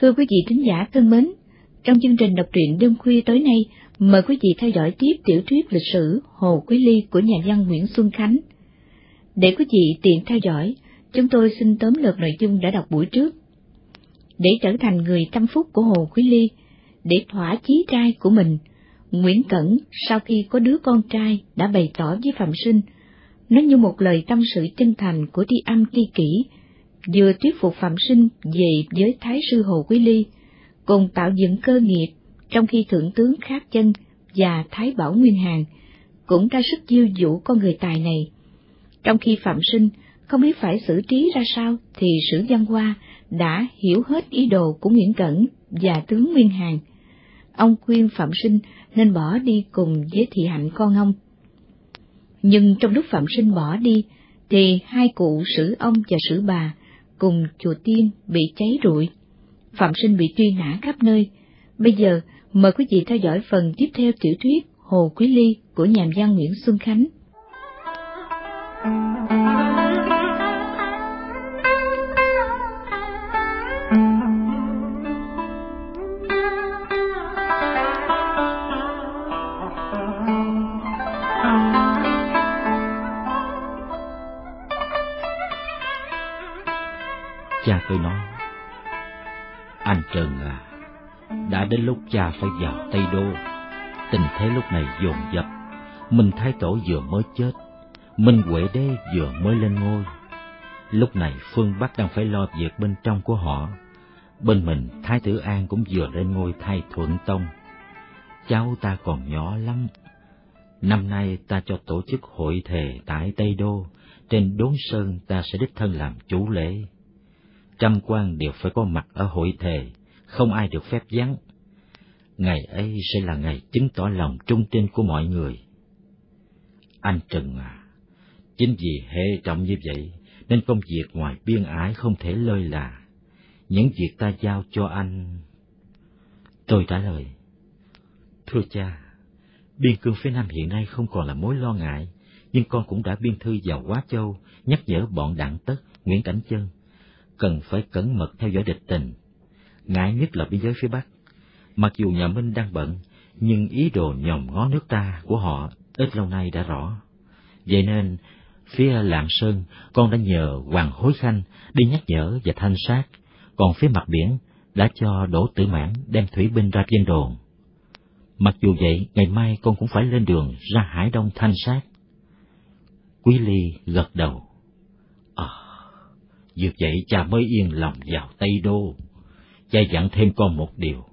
Thưa quý vị thính giả thân mến, trong chương trình đọc truyện đêm khuya tối nay, mời quý vị theo dõi tiếp tiểu thuyết lịch sử Hồ Quý Ly của nhà văn Nguyễn Xuân Khánh. Để quý vị tiện theo dõi, chúng tôi xin tóm lược nội dung đã đọc buổi trước. Để trở thành người tâm phúc của Hồ Quý Ly, để thỏa chí trai của mình, Nguyễn Cẩn sau khi có đứa con trai đã bày tỏ với Phạm Sinh, nó như một lời tâm sự chân thành của tri âm tri kỷ, vừa thuyết phục Phạm Sinh về với Thái sư Hồ Quý Ly, cùng tạo dựng cơ nghiệp, trong khi Thượng tướng Khác Chân và Thái Bảo Nguyên Hàng cũng ra sức chiêu dụ con người tài này. Trong khi Phạm Sinh không biết phải xử trí ra sao thì Sử Văn Hoa đã hiểu hết ý đồ của Nguyễn Cẩn và tướng Nguyên Hàng. Ông khuyên Phạm Sinh nên bỏ đi cùng với thị hạnh con ông. Nhưng trong lúc Phạm Sinh bỏ đi, thì hai cụ Sử ông và Sử bà cùng chùa Tiên bị cháy rụi. Phạm Sinh bị truy nã khắp nơi. Bây giờ, mời quý vị theo dõi phần tiếp theo tiểu thuyết Hồ Quý Ly của nhà văn Nguyễn Xuân Khánh. Cha tôi nói, anh Trần à, đã đến lúc cha phải vào Tây Đô. Tình thế lúc này dồn dập, Minh Thái Tổ vừa mới chết, Minh Huệ Đế vừa mới lên ngôi. Lúc này phương Bắc đang phải lo việc bên trong của họ. Bên mình, Thái tử An cũng vừa lên ngôi thay Thuận Tông. Cháu ta còn nhỏ lắm. Năm nay ta cho tổ chức hội thề tại Tây Đô, trên đốn sơn ta sẽ đích thân làm chủ lễ trăm quan đều phải có mặt ở hội thề, không ai được phép vắng. Ngày ấy sẽ là ngày chứng tỏ lòng trung tin của mọi người. Anh Trần à, chính vì hệ trọng như vậy, nên công việc ngoài biên ái không thể lơi là. Những việc ta giao cho anh... Tôi trả lời, Thưa cha, biên cương phía Nam hiện nay không còn là mối lo ngại, nhưng con cũng đã biên thư vào Quá Châu, nhắc nhở bọn đặng tất, Nguyễn Cảnh Chân, cần phải cẩn mật theo dõi địch tình. Ngại nhất là biên giới phía Bắc. Mặc dù nhà Minh đang bận, nhưng ý đồ nhòm ngó nước ta của họ ít lâu nay đã rõ. Vậy nên, phía Lạng Sơn, con đã nhờ Hoàng Hối Khanh đi nhắc nhở và thanh sát, còn phía mặt biển đã cho Đỗ Tử Mãn đem thủy binh ra trên đồn. Mặc dù vậy, ngày mai con cũng phải lên đường ra Hải Đông thanh sát. Quý Ly gật đầu dược vậy cha mới yên lòng vào Tây Đô. Cha dặn thêm con một điều,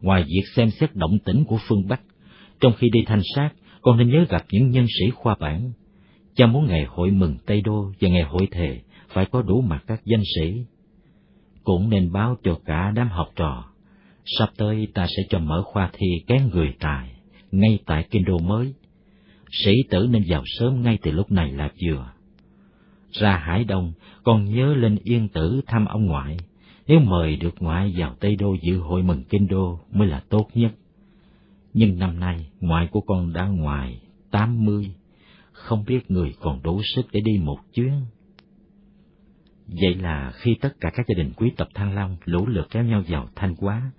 ngoài việc xem xét động tĩnh của phương Bắc, trong khi đi thanh sát, con nên nhớ gặp những nhân sĩ khoa bản. Cha muốn ngày hội mừng Tây Đô và ngày hội thề phải có đủ mặt các danh sĩ. Cũng nên báo cho cả đám học trò, sắp tới ta sẽ cho mở khoa thi kén người tài, ngay tại kinh đô mới. Sĩ tử nên vào sớm ngay từ lúc này là vừa ra Hải Đông, còn nhớ lên Yên Tử thăm ông ngoại. Nếu mời được ngoại vào Tây Đô dự hội mừng Kinh Đô mới là tốt nhất. Nhưng năm nay, ngoại của con đã ngoài tám mươi, không biết người còn đủ sức để đi một chuyến. Vậy là khi tất cả các gia đình quý tộc Thăng Long lũ lượt kéo nhau vào Thanh Quá,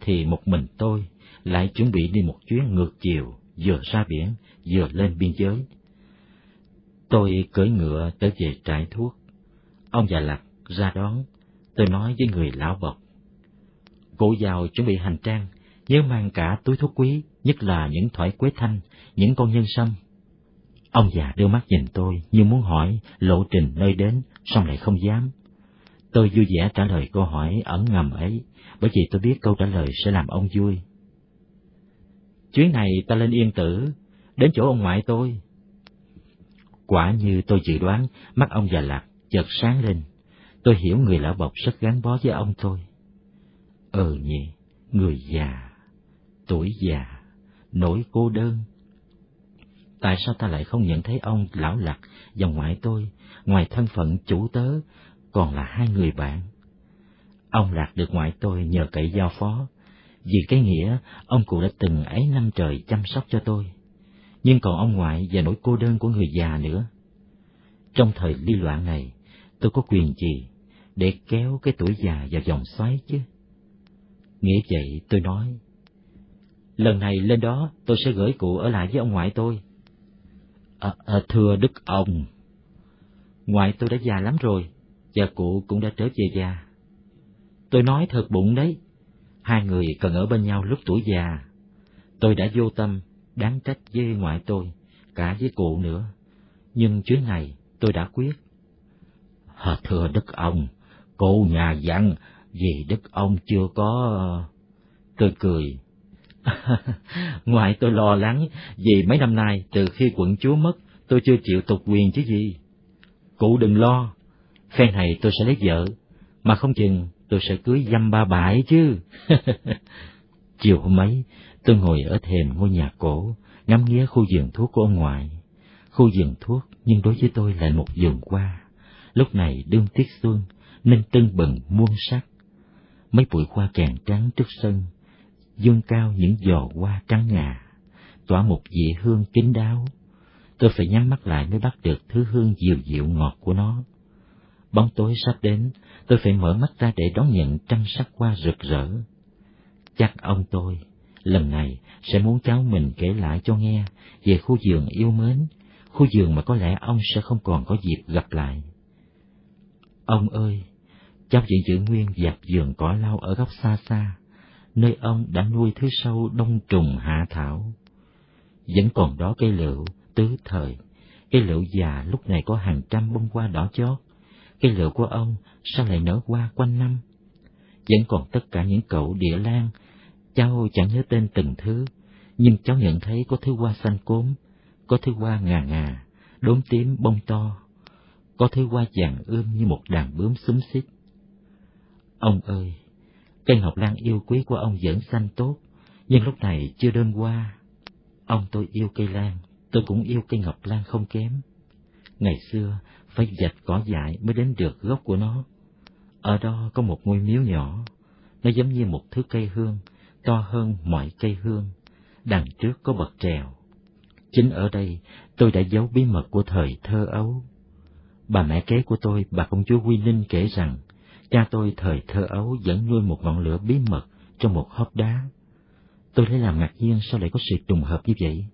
thì một mình tôi lại chuẩn bị đi một chuyến ngược chiều, vừa ra biển, vừa lên biên giới Tôi cưỡi ngựa trở về trại thuốc. Ông già lạc ra đón, tôi nói với người lão bọc. Cụ giàu chuẩn bị hành trang, nhớ mang cả túi thuốc quý, nhất là những thỏi quế thanh, những con nhân sâm. Ông già đưa mắt nhìn tôi như muốn hỏi lộ trình nơi đến, song lại không dám. Tôi vui vẻ trả lời câu hỏi ẩn ngầm ấy, bởi vì tôi biết câu trả lời sẽ làm ông vui. Chuyến này ta lên yên tử, đến chỗ ông ngoại tôi, Quả như tôi dự đoán, mắt ông già lạc chợt sáng lên. Tôi hiểu người lão bọc rất gắn bó với ông tôi. Ờ nhỉ, người già, tuổi già, nỗi cô đơn. Tại sao ta lại không nhận thấy ông lão lạc và ngoại tôi, ngoài thân phận chủ tớ, còn là hai người bạn? Ông lạc được ngoại tôi nhờ cậy giao phó, vì cái nghĩa ông cụ đã từng ấy năm trời chăm sóc cho tôi nhưng còn ông ngoại và nỗi cô đơn của người già nữa. Trong thời ly loạn này, tôi có quyền gì để kéo cái tuổi già vào vòng xoáy chứ? nghĩa vậy tôi nói, lần này lên đó tôi sẽ gửi cụ ở lại với ông ngoại tôi. À, à, thưa đức ông, ngoại tôi đã già lắm rồi, và cụ cũng đã trở về già. Tôi nói thật bụng đấy, hai người cần ở bên nhau lúc tuổi già. Tôi đã vô tâm, đáng trách với ngoại tôi, cả với cụ nữa. Nhưng chuyến này tôi đã quyết. Hờ thưa đức ông, cụ nhà dặn vì đức ông chưa có... Tôi cười. Ngoại tôi lo lắng vì mấy năm nay từ khi quận chúa mất tôi chưa chịu tục quyền chứ gì. Cụ đừng lo, phen này tôi sẽ lấy vợ, mà không chừng tôi sẽ cưới dăm ba bãi chứ. Chiều hôm ấy, tôi ngồi ở thềm ngôi nhà cổ, ngắm nghía khu vườn thuốc của ông ngoại. Khu vườn thuốc nhưng đối với tôi là một vườn hoa. Lúc này đương tiết xuân, nên tưng bừng muôn sắc. Mấy bụi hoa càng trắng trước sân, dương cao những giò hoa trắng ngà, tỏa một vị hương kín đáo. Tôi phải nhắm mắt lại mới bắt được thứ hương dịu dịu ngọt của nó. Bóng tối sắp đến, tôi phải mở mắt ra để đón nhận trăng sắc hoa rực rỡ. Chắc ông tôi, lần này sẽ muốn cháu mình kể lại cho nghe về khu vườn yêu mến, khu vườn mà có lẽ ông sẽ không còn có dịp gặp lại. Ông ơi, cháu vẫn giữ nguyên dạp vườn cỏ lau ở góc xa xa, nơi ông đã nuôi thứ sâu đông trùng hạ thảo. Vẫn còn đó cây lựu, tứ thời, cây lựu già lúc này có hàng trăm bông hoa đỏ chót. Cây lựu của ông sao lại nở hoa quanh năm? Vẫn còn tất cả những cậu địa lan, cháu chẳng nhớ tên từng thứ, nhưng cháu nhận thấy có thứ hoa xanh cốm, có thứ hoa ngà ngà, đốm tím bông to, có thứ hoa vàng ươm như một đàn bướm xúm xít Ông ơi, cây ngọc lan yêu quý của ông vẫn xanh tốt, nhưng lúc này chưa đơn hoa. Ông tôi yêu cây lan, tôi cũng yêu cây ngọc lan không kém. Ngày xưa, phải dạch cỏ dại mới đến được gốc của nó. Ở đó có một ngôi miếu nhỏ, nó giống như một thứ cây hương, to hơn mọi cây hương. Đằng trước có bậc trèo. Chính ở đây, tôi đã giấu bí mật của thời thơ ấu. Bà mẹ kế của tôi, bà công chúa Quy Ninh kể rằng, cha tôi thời thơ ấu vẫn nuôi một ngọn lửa bí mật trong một hốc đá. Tôi lấy làm ngạc nhiên sao lại có sự trùng hợp như vậy.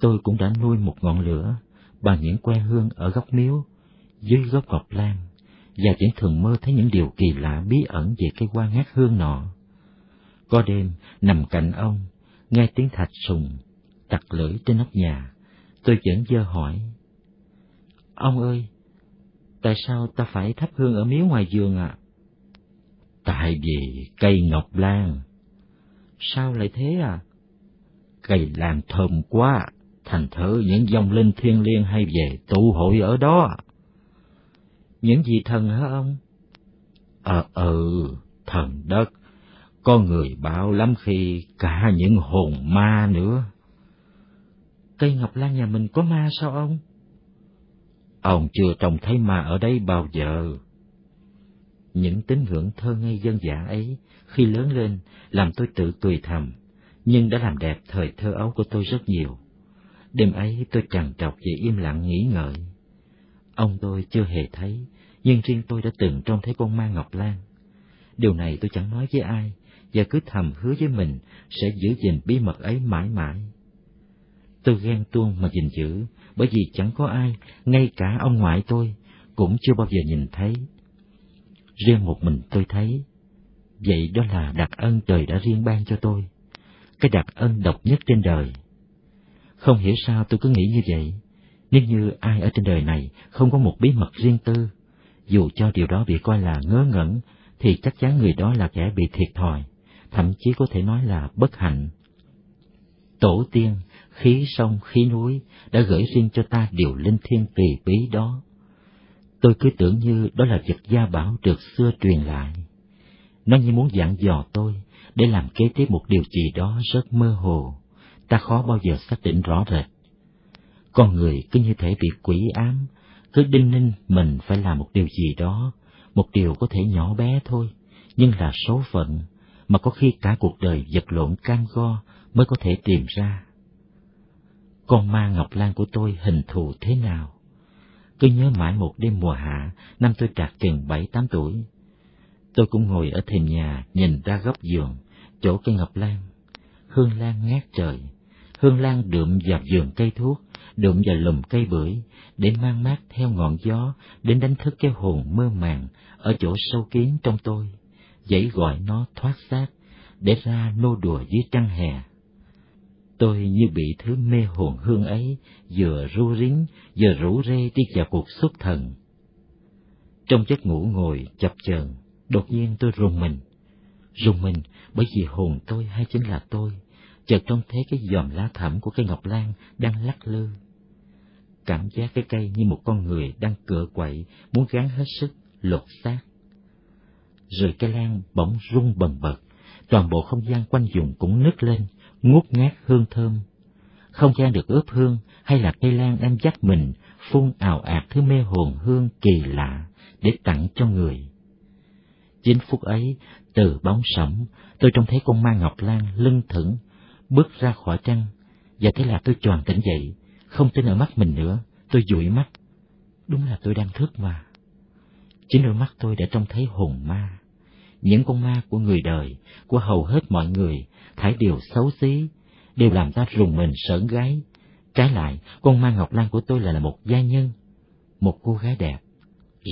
Tôi cũng đã nuôi một ngọn lửa bằng những que hương ở góc miếu, dưới gốc ngọc lan, và vẫn thường mơ thấy những điều kỳ lạ bí ẩn về cây hoa ngát hương nọ. Có đêm, nằm cạnh ông, nghe tiếng thạch sùng, tặc lưỡi trên nóc nhà, tôi vẫn dơ hỏi. Ông ơi, tại sao ta phải thắp hương ở miếu ngoài giường ạ? À? Tại vì cây ngọc lan. Sao lại thế à? Cây lan thơm quá, thành thử những dòng linh thiên liêng hay về tụ hội ở đó. Những gì thần hả ông? Ờ ừ, thần đất, có người bảo lắm khi cả những hồn ma nữa. Cây ngọc lan nhà mình có ma sao ông? Ông chưa trông thấy ma ở đây bao giờ. Những tín ngưỡng thơ ngây dân dã ấy, khi lớn lên, làm tôi tự cười thầm, nhưng đã làm đẹp thời thơ ấu của tôi rất nhiều. Đêm ấy tôi trằn trọc về im lặng nghĩ ngợi. Ông tôi chưa hề thấy, nhưng riêng tôi đã từng trông thấy con ma Ngọc Lan. Điều này tôi chẳng nói với ai, và cứ thầm hứa với mình sẽ giữ gìn bí mật ấy mãi mãi. Tôi ghen tuông mà gìn giữ, bởi vì chẳng có ai, ngay cả ông ngoại tôi, cũng chưa bao giờ nhìn thấy. Riêng một mình tôi thấy, vậy đó là đặc ân trời đã riêng ban cho tôi, cái đặc ân độc nhất trên đời. Không hiểu sao tôi cứ nghĩ như vậy, nếu như ai ở trên đời này không có một bí mật riêng tư, dù cho điều đó bị coi là ngớ ngẩn, thì chắc chắn người đó là kẻ bị thiệt thòi, thậm chí có thể nói là bất hạnh. Tổ tiên khí sông khí núi đã gửi riêng cho ta điều linh thiêng kỳ bí đó. Tôi cứ tưởng như đó là vật gia bảo được xưa truyền lại. Nó như muốn dặn dò tôi để làm kế tiếp một điều gì đó rất mơ hồ, ta khó bao giờ xác định rõ rệt. Con người cứ như thể bị quỷ ám, cứ đinh ninh mình phải làm một điều gì đó, một điều có thể nhỏ bé thôi, nhưng là số phận, mà có khi cả cuộc đời vật lộn cam go mới có thể tìm ra con ma Ngọc Lan của tôi hình thù thế nào. Tôi nhớ mãi một đêm mùa hạ, năm tôi trạc chừng bảy tám tuổi. Tôi cũng ngồi ở thềm nhà nhìn ra góc giường, chỗ cây ngọc lan. Hương lan ngát trời, hương lan đượm vào giường cây thuốc, đượm vào lùm cây bưởi, để mang mát theo ngọn gió, đến đánh thức cái hồn mơ màng ở chỗ sâu kín trong tôi, dãy gọi nó thoát xác, để ra nô đùa dưới trăng hè. Tôi như bị thứ mê hồn hương ấy, vừa ru rính, vừa rủ rê đi vào cuộc xuất thần. Trong giấc ngủ ngồi chập chờn, đột nhiên tôi rùng mình. Rùng mình bởi vì hồn tôi hay chính là tôi, chợt trông thấy cái giòm lá thẳm của cây ngọc lan đang lắc lư. Cảm giác cái cây như một con người đang cựa quậy, muốn gắng hết sức, lột xác. Rồi cây lan bỗng rung bần bật, toàn bộ không gian quanh vùng cũng nứt lên, ngút ngát hương thơm. Không gian được ướp hương hay là cây lan em dắt mình, phun ào ạt thứ mê hồn hương kỳ lạ để tặng cho người. Chính phút ấy, từ bóng sẫm, tôi trông thấy con ma ngọc lan lưng thững, bước ra khỏi trăng, và thế là tôi tròn tỉnh dậy, không tin ở mắt mình nữa, tôi dụi mắt. Đúng là tôi đang thức mà. Chính đôi mắt tôi đã trông thấy hồn ma. Những con ma của người đời, của hầu hết mọi người, thải đều xấu xí, đều làm ta rùng mình sởn gáy. Trái lại, con ma Ngọc Lan của tôi là, là một gia nhân, một cô gái đẹp,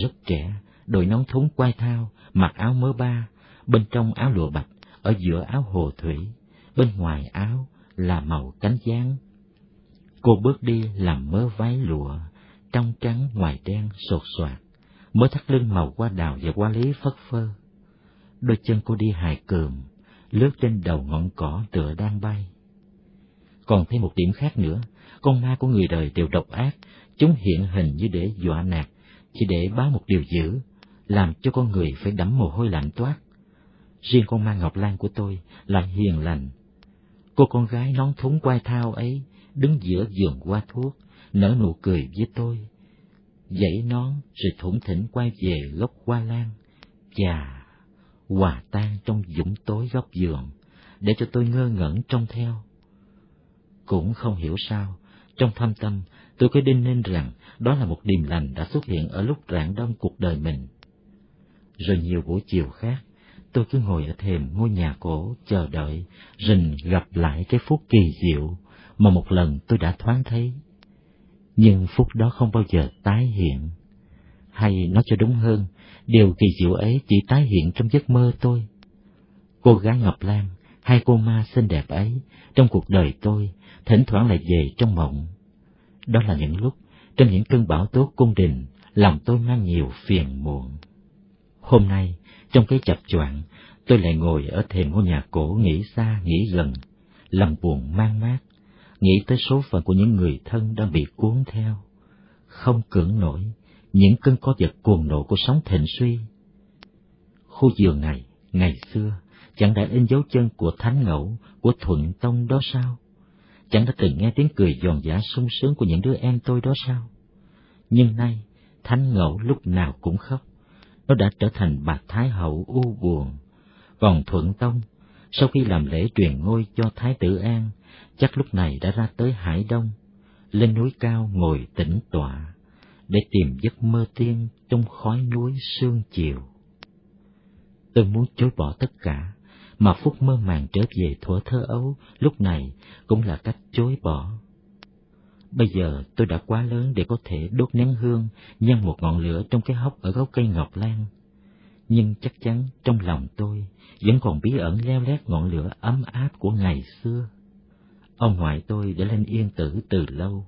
rất trẻ, đội nón thúng quai thao, mặc áo mớ ba, bên trong áo lụa bạch, ở giữa áo hồ thủy, bên ngoài áo là màu cánh gián. Cô bước đi làm mớ váy lụa, trong trắng ngoài đen sột soạt, mới thắt lưng màu hoa đào và hoa lý phất phơ. Đôi chân cô đi hài cườm, lướt trên đầu ngọn cỏ tựa đang bay. Còn thêm một điểm khác nữa, con ma của người đời đều độc ác, chúng hiện hình như để dọa nạt, chỉ để báo một điều dữ, làm cho con người phải đẫm mồ hôi lạnh toát. Riêng con ma Ngọc Lan của tôi lại hiền lành. Cô con gái nón thúng quai thao ấy đứng giữa giường hoa thuốc, nở nụ cười với tôi. Dãy nón rồi thủng thỉnh quay về gốc hoa lan. Chà, hòa tan trong dũng tối góc giường, để cho tôi ngơ ngẩn trông theo. Cũng không hiểu sao, trong thâm tâm, tôi cứ đinh ninh rằng đó là một điềm lành đã xuất hiện ở lúc rạng đông cuộc đời mình. Rồi nhiều buổi chiều khác, tôi cứ ngồi ở thềm ngôi nhà cổ chờ đợi, rình gặp lại cái phút kỳ diệu mà một lần tôi đã thoáng thấy. Nhưng phút đó không bao giờ tái hiện. Hay nói cho đúng hơn, điều kỳ diệu ấy chỉ tái hiện trong giấc mơ tôi. Cô gái Ngọc Lan, hai cô ma xinh đẹp ấy, trong cuộc đời tôi, thỉnh thoảng lại về trong mộng. Đó là những lúc, trong những cơn bão tố cung đình, lòng tôi mang nhiều phiền muộn. Hôm nay, trong cái chập choạng, tôi lại ngồi ở thềm ngôi nhà cổ nghĩ xa, nghĩ gần, lòng buồn mang mát, nghĩ tới số phận của những người thân đang bị cuốn theo. Không cưỡng nổi, những cơn co giật cuồng nộ của sóng thịnh suy. Khu vườn này, ngày xưa, chẳng đã in dấu chân của Thánh Ngẫu, của Thuận Tông đó sao? Chẳng đã từng nghe tiếng cười giòn giả sung sướng của những đứa em tôi đó sao? Nhưng nay, Thánh Ngẫu lúc nào cũng khóc. Nó đã trở thành bà Thái Hậu u buồn. Còn Thuận Tông, sau khi làm lễ truyền ngôi cho Thái tử An, chắc lúc này đã ra tới Hải Đông, lên núi cao ngồi tĩnh tọa để tìm giấc mơ tiên trong khói núi sương chiều. Tôi muốn chối bỏ tất cả, mà phút mơ màng trở về thuở thơ ấu lúc này cũng là cách chối bỏ. Bây giờ tôi đã quá lớn để có thể đốt nén hương, nhân một ngọn lửa trong cái hốc ở gốc cây ngọc lan. Nhưng chắc chắn trong lòng tôi vẫn còn bí ẩn leo lét ngọn lửa ấm áp của ngày xưa. Ông ngoại tôi đã lên yên tử từ lâu,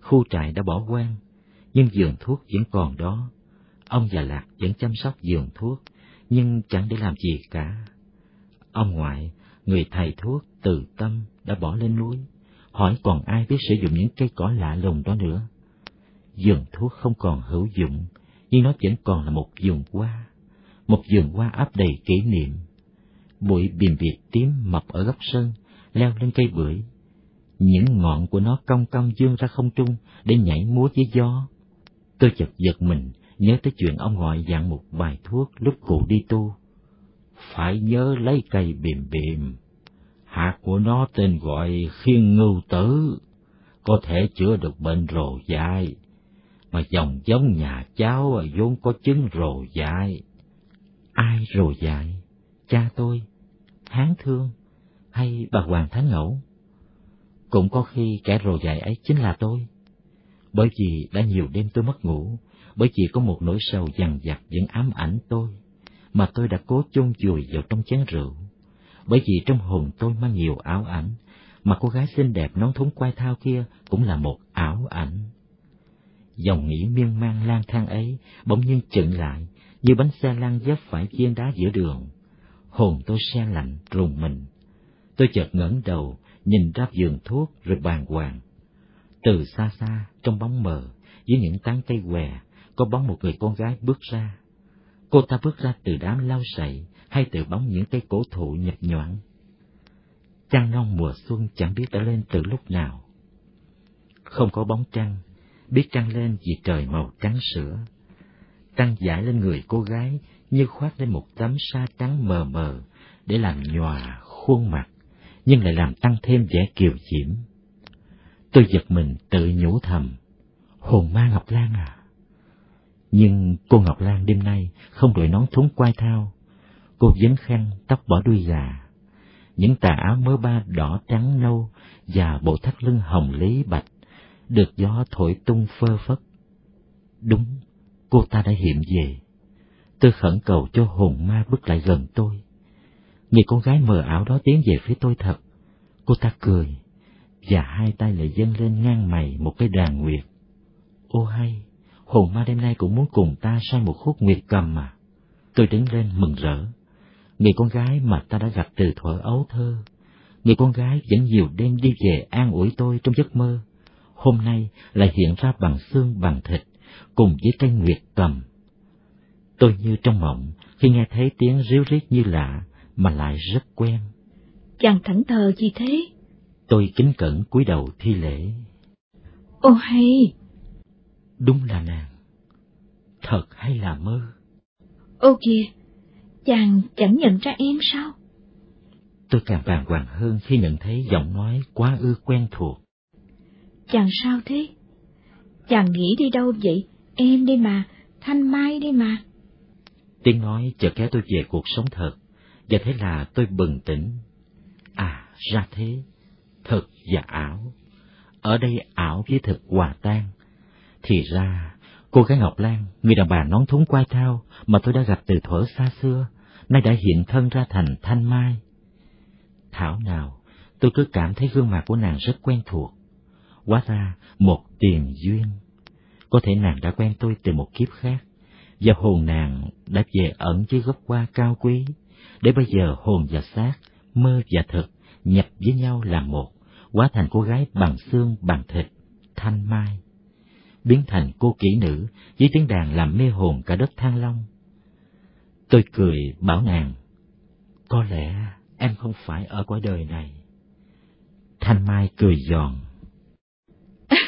khu trại đã bỏ quan, nhưng giường thuốc vẫn còn đó. Ông già Lạc vẫn chăm sóc giường thuốc, nhưng chẳng để làm gì cả. Ông ngoại, người thầy thuốc từ tâm đã bỏ lên núi, hỏi còn ai biết sử dụng những cây cỏ lạ lùng đó nữa. Giường thuốc không còn hữu dụng, nhưng nó vẫn còn là một vườn hoa, một vườn hoa áp đầy kỷ niệm. Bụi bìm việt tím mọc ở góc sân, leo lên cây bưởi. Những ngọn của nó cong cong dương ra không trung để nhảy múa với gió. Tôi chợt giật mình, nhớ tới chuyện ông gọi dặn một bài thuốc lúc cụ đi tu. Phải nhớ lấy cây bìm bìm, hạt của nó tên gọi khiên ngưu tử, có thể chữa được bệnh rồ dại, mà dòng giống nhà cháu à, vốn có chứng rồ dại. Ai rồ dại? Cha tôi? Hán thương? Hay bà Hoàng Thánh Ngẫu? Cũng có khi kẻ rồ dại ấy chính là tôi. Bởi vì đã nhiều đêm tôi mất ngủ, bởi vì có một nỗi sầu dằn vặt vẫn ám ảnh tôi, mà tôi đã cố chôn vùi vào trong chén rượu. Bởi vì trong hồn tôi mang nhiều ảo ảnh, mà cô gái xinh đẹp nón thúng quai thao kia cũng là một ảo ảnh. Dòng nghĩ miên man lang thang ấy bỗng nhiên chững lại, như bánh xe lăn dấp phải viên đá giữa đường. Hồn tôi xe lạnh, rùng mình. Tôi chợt ngẩng đầu, nhìn ra vườn thuốc rồi bàng hoàng. Từ xa xa, trong bóng mờ, dưới những tán cây què, có bóng một người con gái bước ra. Cô ta bước ra từ đám lau sậy hay từ bóng những cây cổ thụ nhập nhoảng. Trăng non mùa xuân chẳng biết đã lên từ lúc nào. Không có bóng trăng, biết trăng lên vì trời màu trắng sữa. Trăng giải lên người cô gái như khoác lên một tấm sa trắng mờ mờ để làm nhòa khuôn mặt, nhưng lại làm tăng thêm vẻ kiều diễm. Tôi giật mình tự nhủ thầm, hồn ma Ngọc Lan à. Nhưng cô Ngọc Lan đêm nay không đội nón thúng quai thao, cô vấn khăn tóc bỏ đuôi gà, những tà áo mớ ba đỏ trắng nâu và bộ thắt lưng hồng lý bạch được gió thổi tung phơ phất. Đúng, cô ta đã hiện về. Tôi khẩn cầu cho hồn ma bước lại gần tôi. Người con gái mờ ảo đó tiến về phía tôi thật. Cô ta cười, và hai tay lại dâng lên ngang mày một cái đàn nguyệt. Ô hay, hồn ma đêm nay cũng muốn cùng ta sang một khúc nguyệt cầm mà. Tôi đứng lên mừng rỡ. Người con gái mà ta đã gặp từ thuở ấu thơ. Người con gái vẫn nhiều đêm đi về an ủi tôi trong giấc mơ. Hôm nay lại hiện ra bằng xương bằng thịt, cùng với cây nguyệt cầm. Tôi như trong mộng khi nghe thấy tiếng ríu rít như lạ mà lại rất quen. Chàng thảnh thờ gì thế? Tôi kính cẩn cúi đầu thi lễ. Ô hay! Đúng là nàng. Thật hay là mơ? Ô kìa, chàng chẳng nhận ra em sao? Tôi càng bàng hoàng hơn khi nhận thấy giọng nói quá ư quen thuộc. Chàng sao thế? Chàng nghĩ đi đâu vậy? Em đây mà, Thanh Mai đây mà. Tiếng nói chợt kéo tôi về cuộc sống thật, và thế là tôi bừng tỉnh. À, ra thế, thực và ảo. Ở đây ảo với thực hòa tan. Thì ra, cô gái Ngọc Lan, người đàn bà nón thúng quai thao mà tôi đã gặp từ thuở xa xưa, nay đã hiện thân ra thành Thanh Mai. Thảo nào, tôi cứ cảm thấy gương mặt của nàng rất quen thuộc. Hóa ra, một tiền duyên. Có thể nàng đã quen tôi từ một kiếp khác, và hồn nàng đã về ẩn dưới gốc hoa cao quý, để bây giờ hồn và xác, mơ và thực nhập với nhau làm một, hóa thành cô gái bằng xương bằng thịt, thanh mai, biến thành cô kỹ nữ với tiếng đàn làm mê hồn cả đất thăng long. Tôi cười bảo nàng, có lẽ em không phải ở cõi đời này. Thanh Mai cười giòn.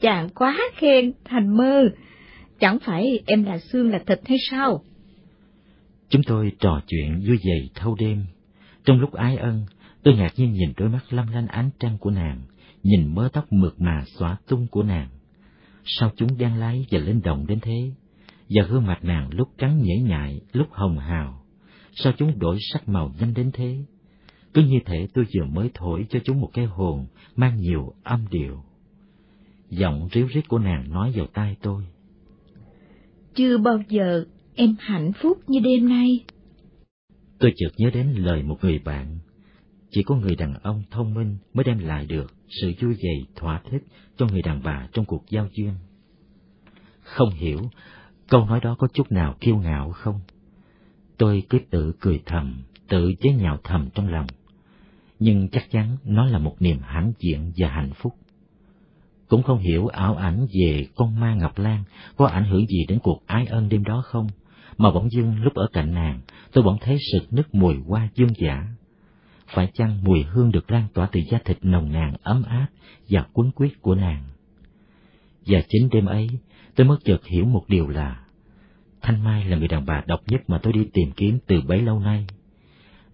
Chàng quá khen, thành mơ. Chẳng phải em là xương là thịt hay sao? Chúng tôi trò chuyện vui vẻ thâu đêm. Trong lúc ái ân, tôi ngạc nhiên nhìn đôi mắt lâm lanh ánh trăng của nàng, nhìn mớ tóc mượt mà xõa tung của nàng. Sao chúng đang lái và lên đồng đến thế? Và gương mặt nàng lúc trắng nhễ nhại, lúc hồng hào. Sao chúng đổi sắc màu nhanh đến thế? Cứ như thể tôi vừa mới thổi cho chúng một cái hồn mang nhiều âm điệu. Giọng ríu rít của nàng nói vào tai tôi. Chưa bao giờ em hạnh phúc như đêm nay. Tôi chợt nhớ đến lời một người bạn. Chỉ có người đàn ông thông minh mới đem lại được sự vui vẻ thỏa thích cho người đàn bà trong cuộc giao duyên. Không hiểu, câu nói đó có chút nào kiêu ngạo không? Tôi cứ tự cười thầm, tự chế nhạo thầm trong lòng. Nhưng chắc chắn nó là một niềm hãnh diện và hạnh phúc. Cũng không hiểu ảo ảnh về con ma Ngọc Lan có ảnh hưởng gì đến cuộc ái ân đêm đó không, mà bỗng dưng lúc ở cạnh nàng, tôi bỗng thấy sực nức mùi hoa dương giả. Phải chăng mùi hương được lan tỏa từ da thịt nồng nàn ấm áp và cuốn quyết của nàng? Và chính đêm ấy, tôi mới chợt hiểu một điều là Thanh Mai là người đàn bà độc nhất mà tôi đi tìm kiếm từ bấy lâu nay.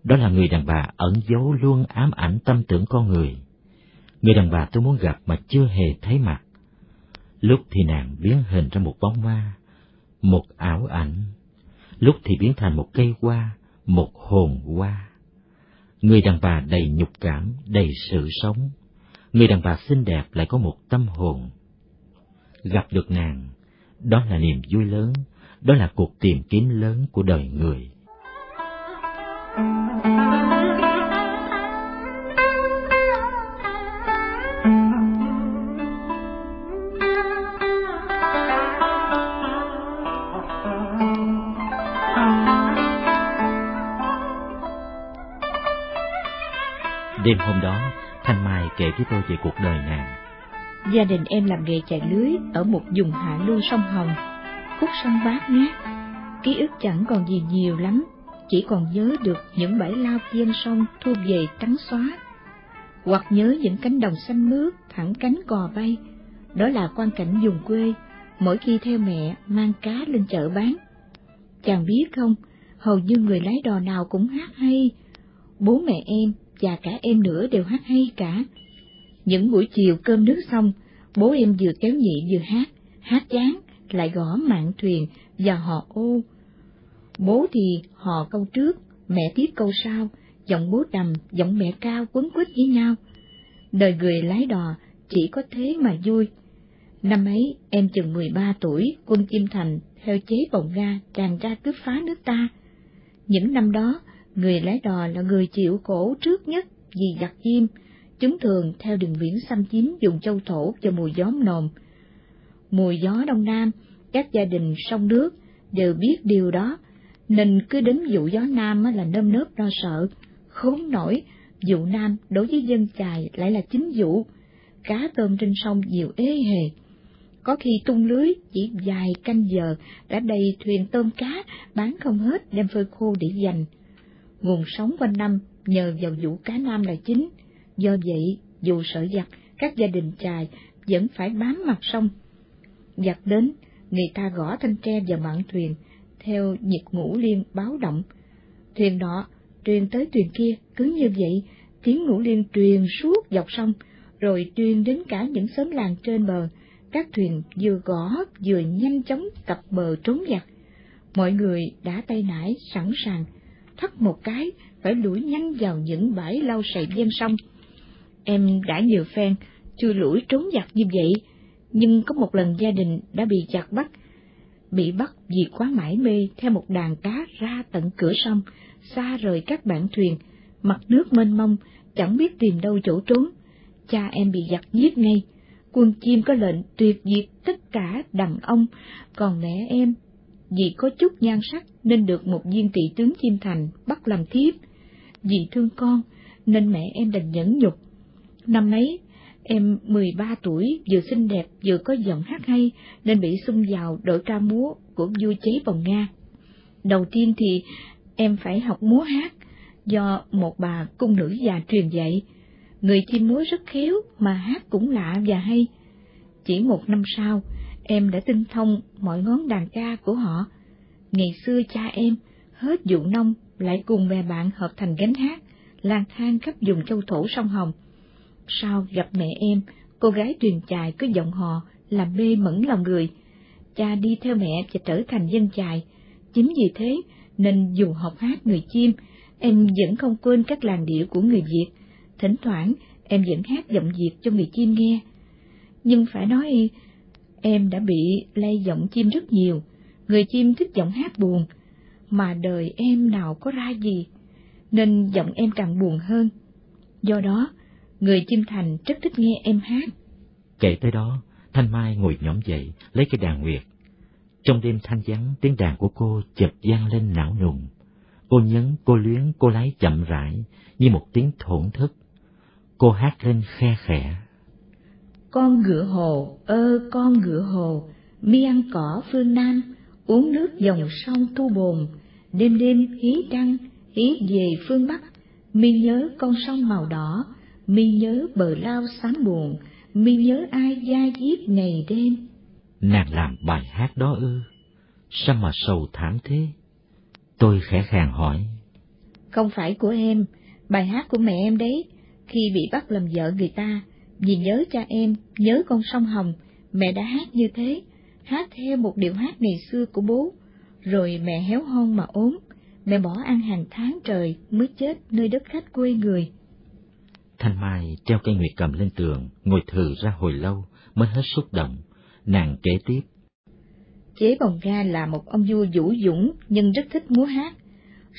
Đó là người đàn bà ẩn giấu luôn ám ảnh tâm tưởng con người. Người đàn bà tôi muốn gặp mà chưa hề thấy mặt. Lúc thì nàng biến hình ra một bóng ma, một ảo ảnh lúc thì biến thành một cây hoa, một hồn hoa. Người đàn bà đầy nhục cảm, đầy sự sống. Người đàn bà xinh đẹp lại có một tâm hồn. Gặp được nàng, đó là niềm vui lớn, đó là cuộc tìm kiếm lớn của đời người. Đêm hôm đó, Thanh Mai kể với tôi về cuộc đời nàng. Gia đình em làm nghề chạy lưới ở một vùng hạ lưu sông Hồng, khúc sông bát ngát. Ký ức chẳng còn gì nhiều lắm, chỉ còn nhớ được những bãi lao ven sông thu về trắng xóa. Hoặc nhớ những cánh đồng xanh mướt, thẳng cánh cò bay. Đó là quan cảnh vùng quê, mỗi khi theo mẹ mang cá lên chợ bán. Chàng biết không, hầu như người lái đò nào cũng hát hay. Bố mẹ em và cả em nữa đều hát hay cả. Những buổi chiều cơm nước xong, bố em vừa kéo nhị vừa hát, hát chán, lại gõ mạng thuyền và họ ô. Bố thì họ câu trước, mẹ tiếp câu sau, giọng bố đầm, giọng mẹ cao quấn quýt với nhau. Đời người lái đò chỉ có thế mà vui. Năm ấy, em chừng 13 tuổi, quân Kim Thành theo chế bồng ga tràn ra cướp phá nước ta. Những năm đó, người lái đò là người chịu khổ trước nhất vì giặc chim, chúng thường theo đường biển xâm chiếm dùng châu thổ cho mùa gió nồm. mùa gió đông nam, các gia đình sông nước đều biết điều đó, nên cứ đến vụ gió nam là nơm nớp lo sợ, khốn nổi, vụ nam đối với dân chài lại là chính vụ, cá tôm trên sông nhiều ế hề. Có khi tung lưới chỉ vài canh giờ đã đầy thuyền tôm cá bán không hết đem phơi khô để dành nguồn sống quanh năm nhờ vào vụ cá nam là chính. Do vậy, dù sợ giặc, các gia đình chài vẫn phải bám mặt sông. Giặc đến, người ta gõ thanh tre vào mạn thuyền, theo nhịp ngũ liên báo động. Thuyền nọ truyền tới thuyền kia, cứ như vậy, tiếng ngũ liên truyền suốt dọc sông, rồi truyền đến cả những xóm làng trên bờ. Các thuyền vừa gõ vừa nhanh chóng cập bờ trốn giặc. Mọi người đã tay nải sẵn sàng thất một cái, phải lủi nhanh vào những bãi lau sậy ven sông. Em đã nhiều phen, chưa lủi trốn giặc như vậy, nhưng có một lần gia đình đã bị giặc bắt, bị bắt vì quá mải mê theo một đàn cá ra tận cửa sông, xa rời các bạn thuyền, mặt nước mênh mông, chẳng biết tìm đâu chỗ trốn. Cha em bị giặc giết ngay, quân chim có lệnh tuyệt diệt tất cả đàn ông, còn mẹ em vì có chút nhan sắc nên được một viên thị tướng kim Thành bắt làm thiếp. Vì thương con nên mẹ em đành nhẫn nhục. Năm ấy, em 13 tuổi, vừa xinh đẹp vừa có giọng hát hay nên bị xung vào đội ca múa của vua chế bồng Nga. Đầu tiên thì em phải học múa hát do một bà cung nữ già truyền dạy. Người chim múa rất khéo mà hát cũng lạ và hay. Chỉ một năm sau, em đã tinh thông mọi ngón đàn ca của họ. Ngày xưa cha em, hết vụ nông, lại cùng bè bạn hợp thành gánh hát, lang thang khắp vùng châu thổ sông Hồng. Sau gặp mẹ em, cô gái truyền chài có giọng hò, làm mê mẩn lòng người. Cha đi theo mẹ và trở thành dân chài. Chính vì thế, nên dù học hát người chim, em vẫn không quên các làn điệu của người Việt. Thỉnh thoảng, em vẫn hát giọng Việt cho người chim nghe. Nhưng phải nói, em đã bị lay giọng chim rất nhiều, người chim thích giọng hát buồn, mà đời em nào có ra gì, nên giọng em càng buồn hơn. Do đó, người chim thành rất thích nghe em hát. Kể tới đó, Thanh Mai ngồi nhõm dậy, lấy cái đàn nguyệt. Trong đêm thanh vắng, tiếng đàn của cô chợt vang lên não nùng. Cô nhấn, cô luyến, cô lái chậm rãi, như một tiếng thổn thức. Cô hát lên khe khẽ. Con ngựa hồ, ơ con ngựa hồ, mi ăn cỏ phương Nam, uống nước dòng sông thu bồn, đêm đêm hí trăng, hí về phương Bắc, mi nhớ con sông màu đỏ, mi nhớ bờ lao xám buồn, mi nhớ ai da diết ngày đêm. Nàng làm bài hát đó ư? Sao mà sầu thảm thế? Tôi khẽ khàng hỏi. Không phải của em, bài hát của mẹ em đấy, khi bị bắt làm vợ người ta, vì nhớ cha em, nhớ con sông Hồng, mẹ đã hát như thế, hát theo một điệu hát ngày xưa của bố, Rồi mẹ héo hon mà ốm, mẹ bỏ ăn hàng tháng trời mới chết nơi đất khách quê người. Thanh Mai treo cây nguyệt cầm lên tường, ngồi thừ ra hồi lâu mới hết xúc động. Nàng kể tiếp. Chế Bồng Ga là một ông vua vũ dũng nhưng rất thích múa hát.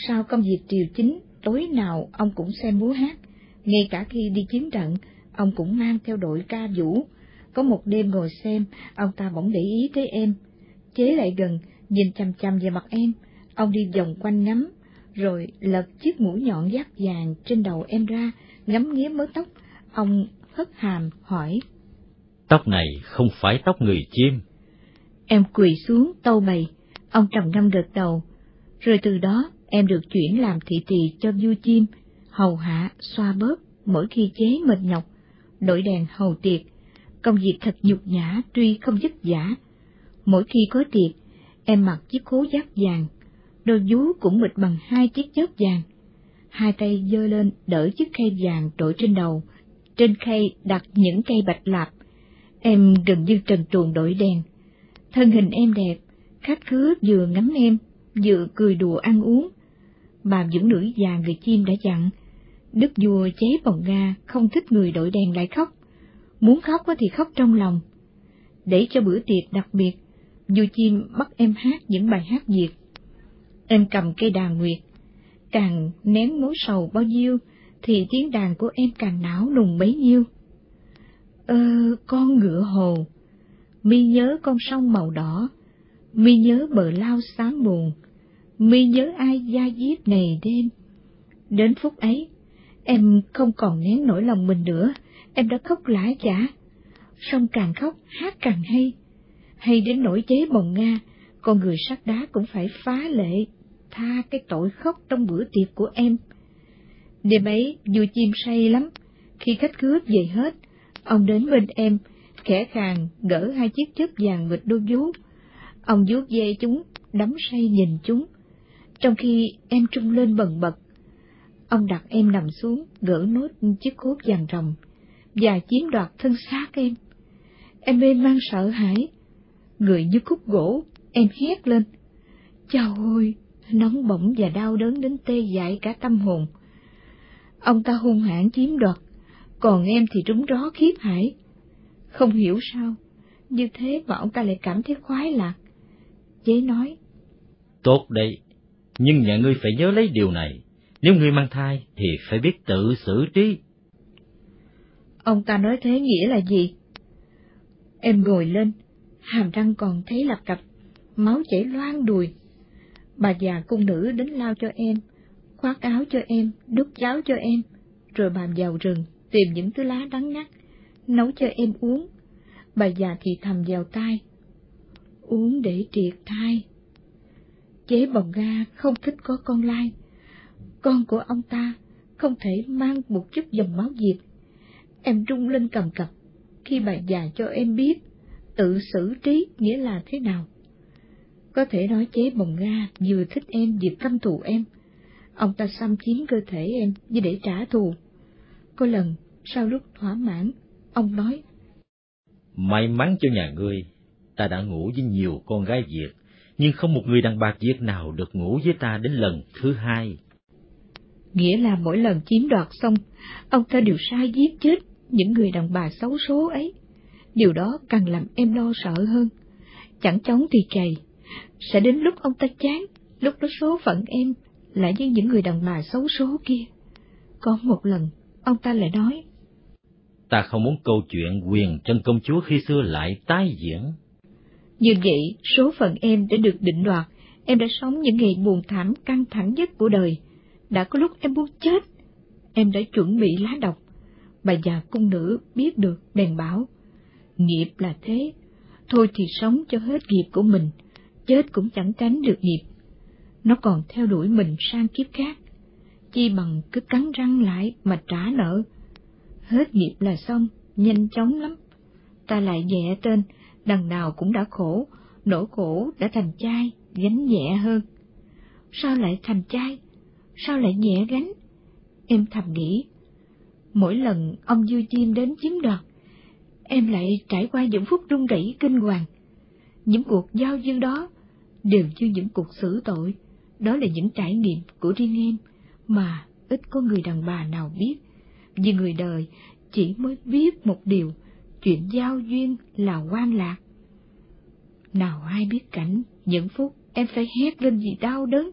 Sau công việc triều chính, tối nào ông cũng xem múa hát. Ngay cả khi đi chiến trận, ông cũng mang theo đội ca vũ. Có một đêm ngồi xem, ông ta bỗng để ý tới em. Chế lại gần, nhìn chăm chăm vào mặt em, ông đi vòng quanh ngắm, rồi lật chiếc mũi nhọn giác vàng trên đầu em ra, ngắm nghía mớ tóc, ông hất hàm hỏi. Tóc này không phải tóc người chim. Em quỳ xuống tâu bày, ông trầm ngâm gật đầu, rồi từ đó em được chuyển làm thị tỳ cho vua chim, hầu hạ, xoa bóp mỗi khi chế mệt nhọc, đổi đèn hầu tiệc, công việc thật nhục nhã tuy không vất vả. Mỗi khi có tiệc, em mặc chiếc khố giáp vàng, đôi vú cũng bịt bằng hai chiếc chớp vàng. Hai tay giơ lên đỡ chiếc khay vàng trội trên đầu, trên khay đặt những cây bạch lạp. Em gần như trần truồng đổi đèn. Thân hình em đẹp, khách khứa vừa ngắm em, vừa cười đùa ăn uống. Bà dưỡng nữ già người chim đã dặn, đức vua chế bồng Nga không thích người đội đèn lại khóc, muốn khóc thì khóc trong lòng. Để cho bữa tiệc đặc biệt, vua chim bắt em hát những bài hát Việt. Em cầm cây đàn nguyệt, càng nén mối sầu bao nhiêu, thì tiếng đàn của em càng não nùng bấy nhiêu. Ơ, con ngựa hồ, mi nhớ con sông màu đỏ, mi nhớ bờ lao sáng buồn, mi nhớ ai gia diết ngày đêm. Đến phút ấy, em không còn nén nổi lòng mình nữa, em đã khóc lã chả. song càng khóc, hát càng hay. Hay đến nỗi chế bồng Nga, con người sắt đá cũng phải phá lệ, tha cái tội khóc trong bữa tiệc của em. Đêm ấy, vua chim say lắm, khi khách cướp về hết, ông đến bên em, khẽ khàng gỡ hai chiếc chớp vàng vịt đôi vuốt. Ông vuốt dây chúng, đắm say nhìn chúng, trong khi em trung lên bần bật. Ông đặt em nằm xuống, gỡ nốt chiếc cốt vàng rồng, và chiếm đoạt thân xác em. Em mê mang sợ hãi, người như khúc gỗ, em hét lên. Chào ôi, nóng bỏng và đau đớn đến tê dại cả tâm hồn. Ông ta hung hãn chiếm đoạt, còn em thì trúng ró khiếp hải. Không hiểu sao, như thế mà ông ta lại cảm thấy khoái lạc. Chế nói. Tốt đấy, nhưng nhà ngươi phải nhớ lấy điều này. Nếu ngươi mang thai thì phải biết tự xử trí. Ông ta nói thế nghĩa là gì? Em ngồi lên, hàm răng còn thấy lập cặp, máu chảy loang đùi. Bà già cung nữ đến lao cho em, khoác áo cho em, đút cháo cho em, rồi bà vào rừng tìm những thứ lá đắng ngắt, nấu cho em uống. Bà già thì thầm vào tai, uống để triệt thai. Chế bồng ga không thích có con lai, con của ông ta không thể mang một chút dòng máu diệt Em rung lên cầm cập khi bà già cho em biết tự xử trí nghĩa là thế nào. Có thể nói chế bồng ga vừa thích em vừa căm thù em. Ông ta xâm chiếm cơ thể em như để trả thù. Có lần, sau lúc thỏa mãn, ông nói. May mắn cho nhà ngươi, ta đã ngủ với nhiều con gái Việt, nhưng không một người đàn bà Việt nào được ngủ với ta đến lần thứ hai. Nghĩa là mỗi lần chiếm đoạt xong, ông ta đều sai giết chết những người đàn bà xấu số ấy. Điều đó càng làm em lo sợ hơn. Chẳng chóng thì chày, sẽ đến lúc ông ta chán, lúc đó số phận em lại như những người đàn bà xấu số kia. Có một lần, ông ta lại nói. Ta không muốn câu chuyện quyền chân công chúa khi xưa lại tái diễn. Như vậy, số phận em đã được định đoạt, em đã sống những ngày buồn thảm căng thẳng nhất của đời. Đã có lúc em muốn chết, em đã chuẩn bị lá độc. Bà già cung nữ biết được bèn bảo, nghiệp là thế, thôi thì sống cho hết nghiệp của mình, chết cũng chẳng tránh được nghiệp. Nó còn theo đuổi mình sang kiếp khác, chi bằng cứ cắn răng lại mà trả nợ. Hết nghiệp là xong, nhanh chóng lắm. Ta lại nhẹ tên, đằng nào cũng đã khổ, nỗi khổ đã thành chai, gánh nhẹ hơn. Sao lại thành chai? Sao lại nhẹ gánh? Em thầm nghĩ, mỗi lần ông dư chim đến chiếm đoạt, em lại trải qua những phút run rẩy kinh hoàng. Những cuộc giao dư đó đều như những cuộc xử tội, đó là những trải nghiệm của riêng em mà ít có người đàn bà nào biết, vì người đời chỉ mới biết một điều, chuyện giao duyên là quan lạc. Nào ai biết cảnh, những phút em phải hét lên vì đau đớn,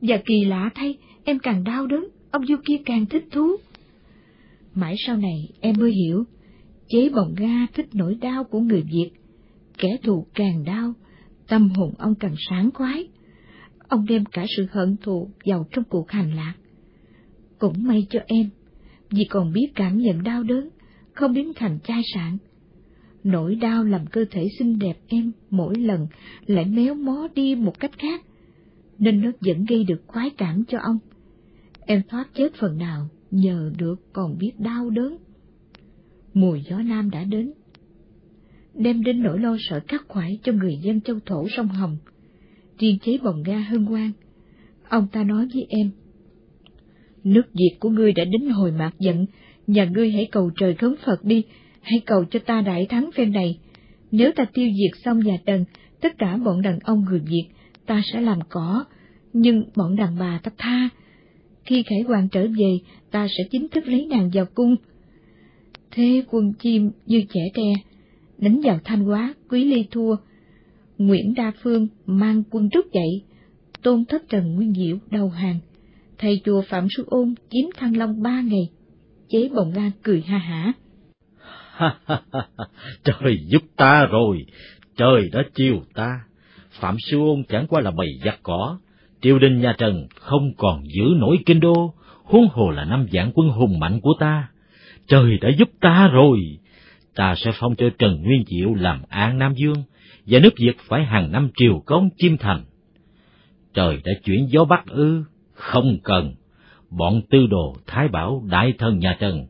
và kỳ lạ thay, em càng đau đớn, ông Du kia càng thích thú. Mãi sau này em mới hiểu, chế bồng ga thích nỗi đau của người Việt, kẻ thù càng đau, tâm hồn ông càng sáng khoái. Ông đem cả sự hận thù vào trong cuộc hành lạc. Cũng may cho em, vì còn biết cảm nhận đau đớn, không biến thành chai sạn. Nỗi đau làm cơ thể xinh đẹp em mỗi lần lại méo mó đi một cách khác, nên nó vẫn gây được khoái cảm cho ông. Em thoát chết phần nào nhờ được còn biết đau đớn. mùa gió nam đã đến, đem đến nỗi lo sợ khắc khoải cho người dân châu thổ sông Hồng. Riêng chế bồng ga hân hoan, ông ta nói với em, Nước Việt của ngươi đã đến hồi mạc giận, nhà ngươi hãy cầu trời khấn Phật đi, hãy cầu cho ta đại thắng phen này. Nếu ta tiêu diệt xong nhà Tần, tất cả bọn đàn ông người Việt, ta sẽ làm cỏ, nhưng bọn đàn bà ta tha. Khi khải hoàng trở về, ta sẽ chính thức lấy nàng vào cung. Thế quân chim như trẻ tre, đánh vào thanh hóa, quý ly thua. Nguyễn Đa Phương mang quân rút dậy, tôn thất Trần Nguyên Diệu đầu hàng thầy chùa Phạm Sư Ôn chiếm Thăng Long ba ngày. Chế bồng lan cười ha hả. trời giúp ta rồi, trời đã chiều ta. Phạm Sư Ôn chẳng qua là bầy giặc cỏ, triều đình nhà Trần không còn giữ nổi kinh đô, huống hồ là năm vạn quân hùng mạnh của ta. Trời đã giúp ta rồi, ta sẽ phong cho Trần Nguyên Diệu làm an Nam Dương, và nước Việt phải hàng năm triều cống chim thành. Trời đã chuyển gió bắc ư, không cần, bọn tư đồ Thái Bảo đại thần nhà Trần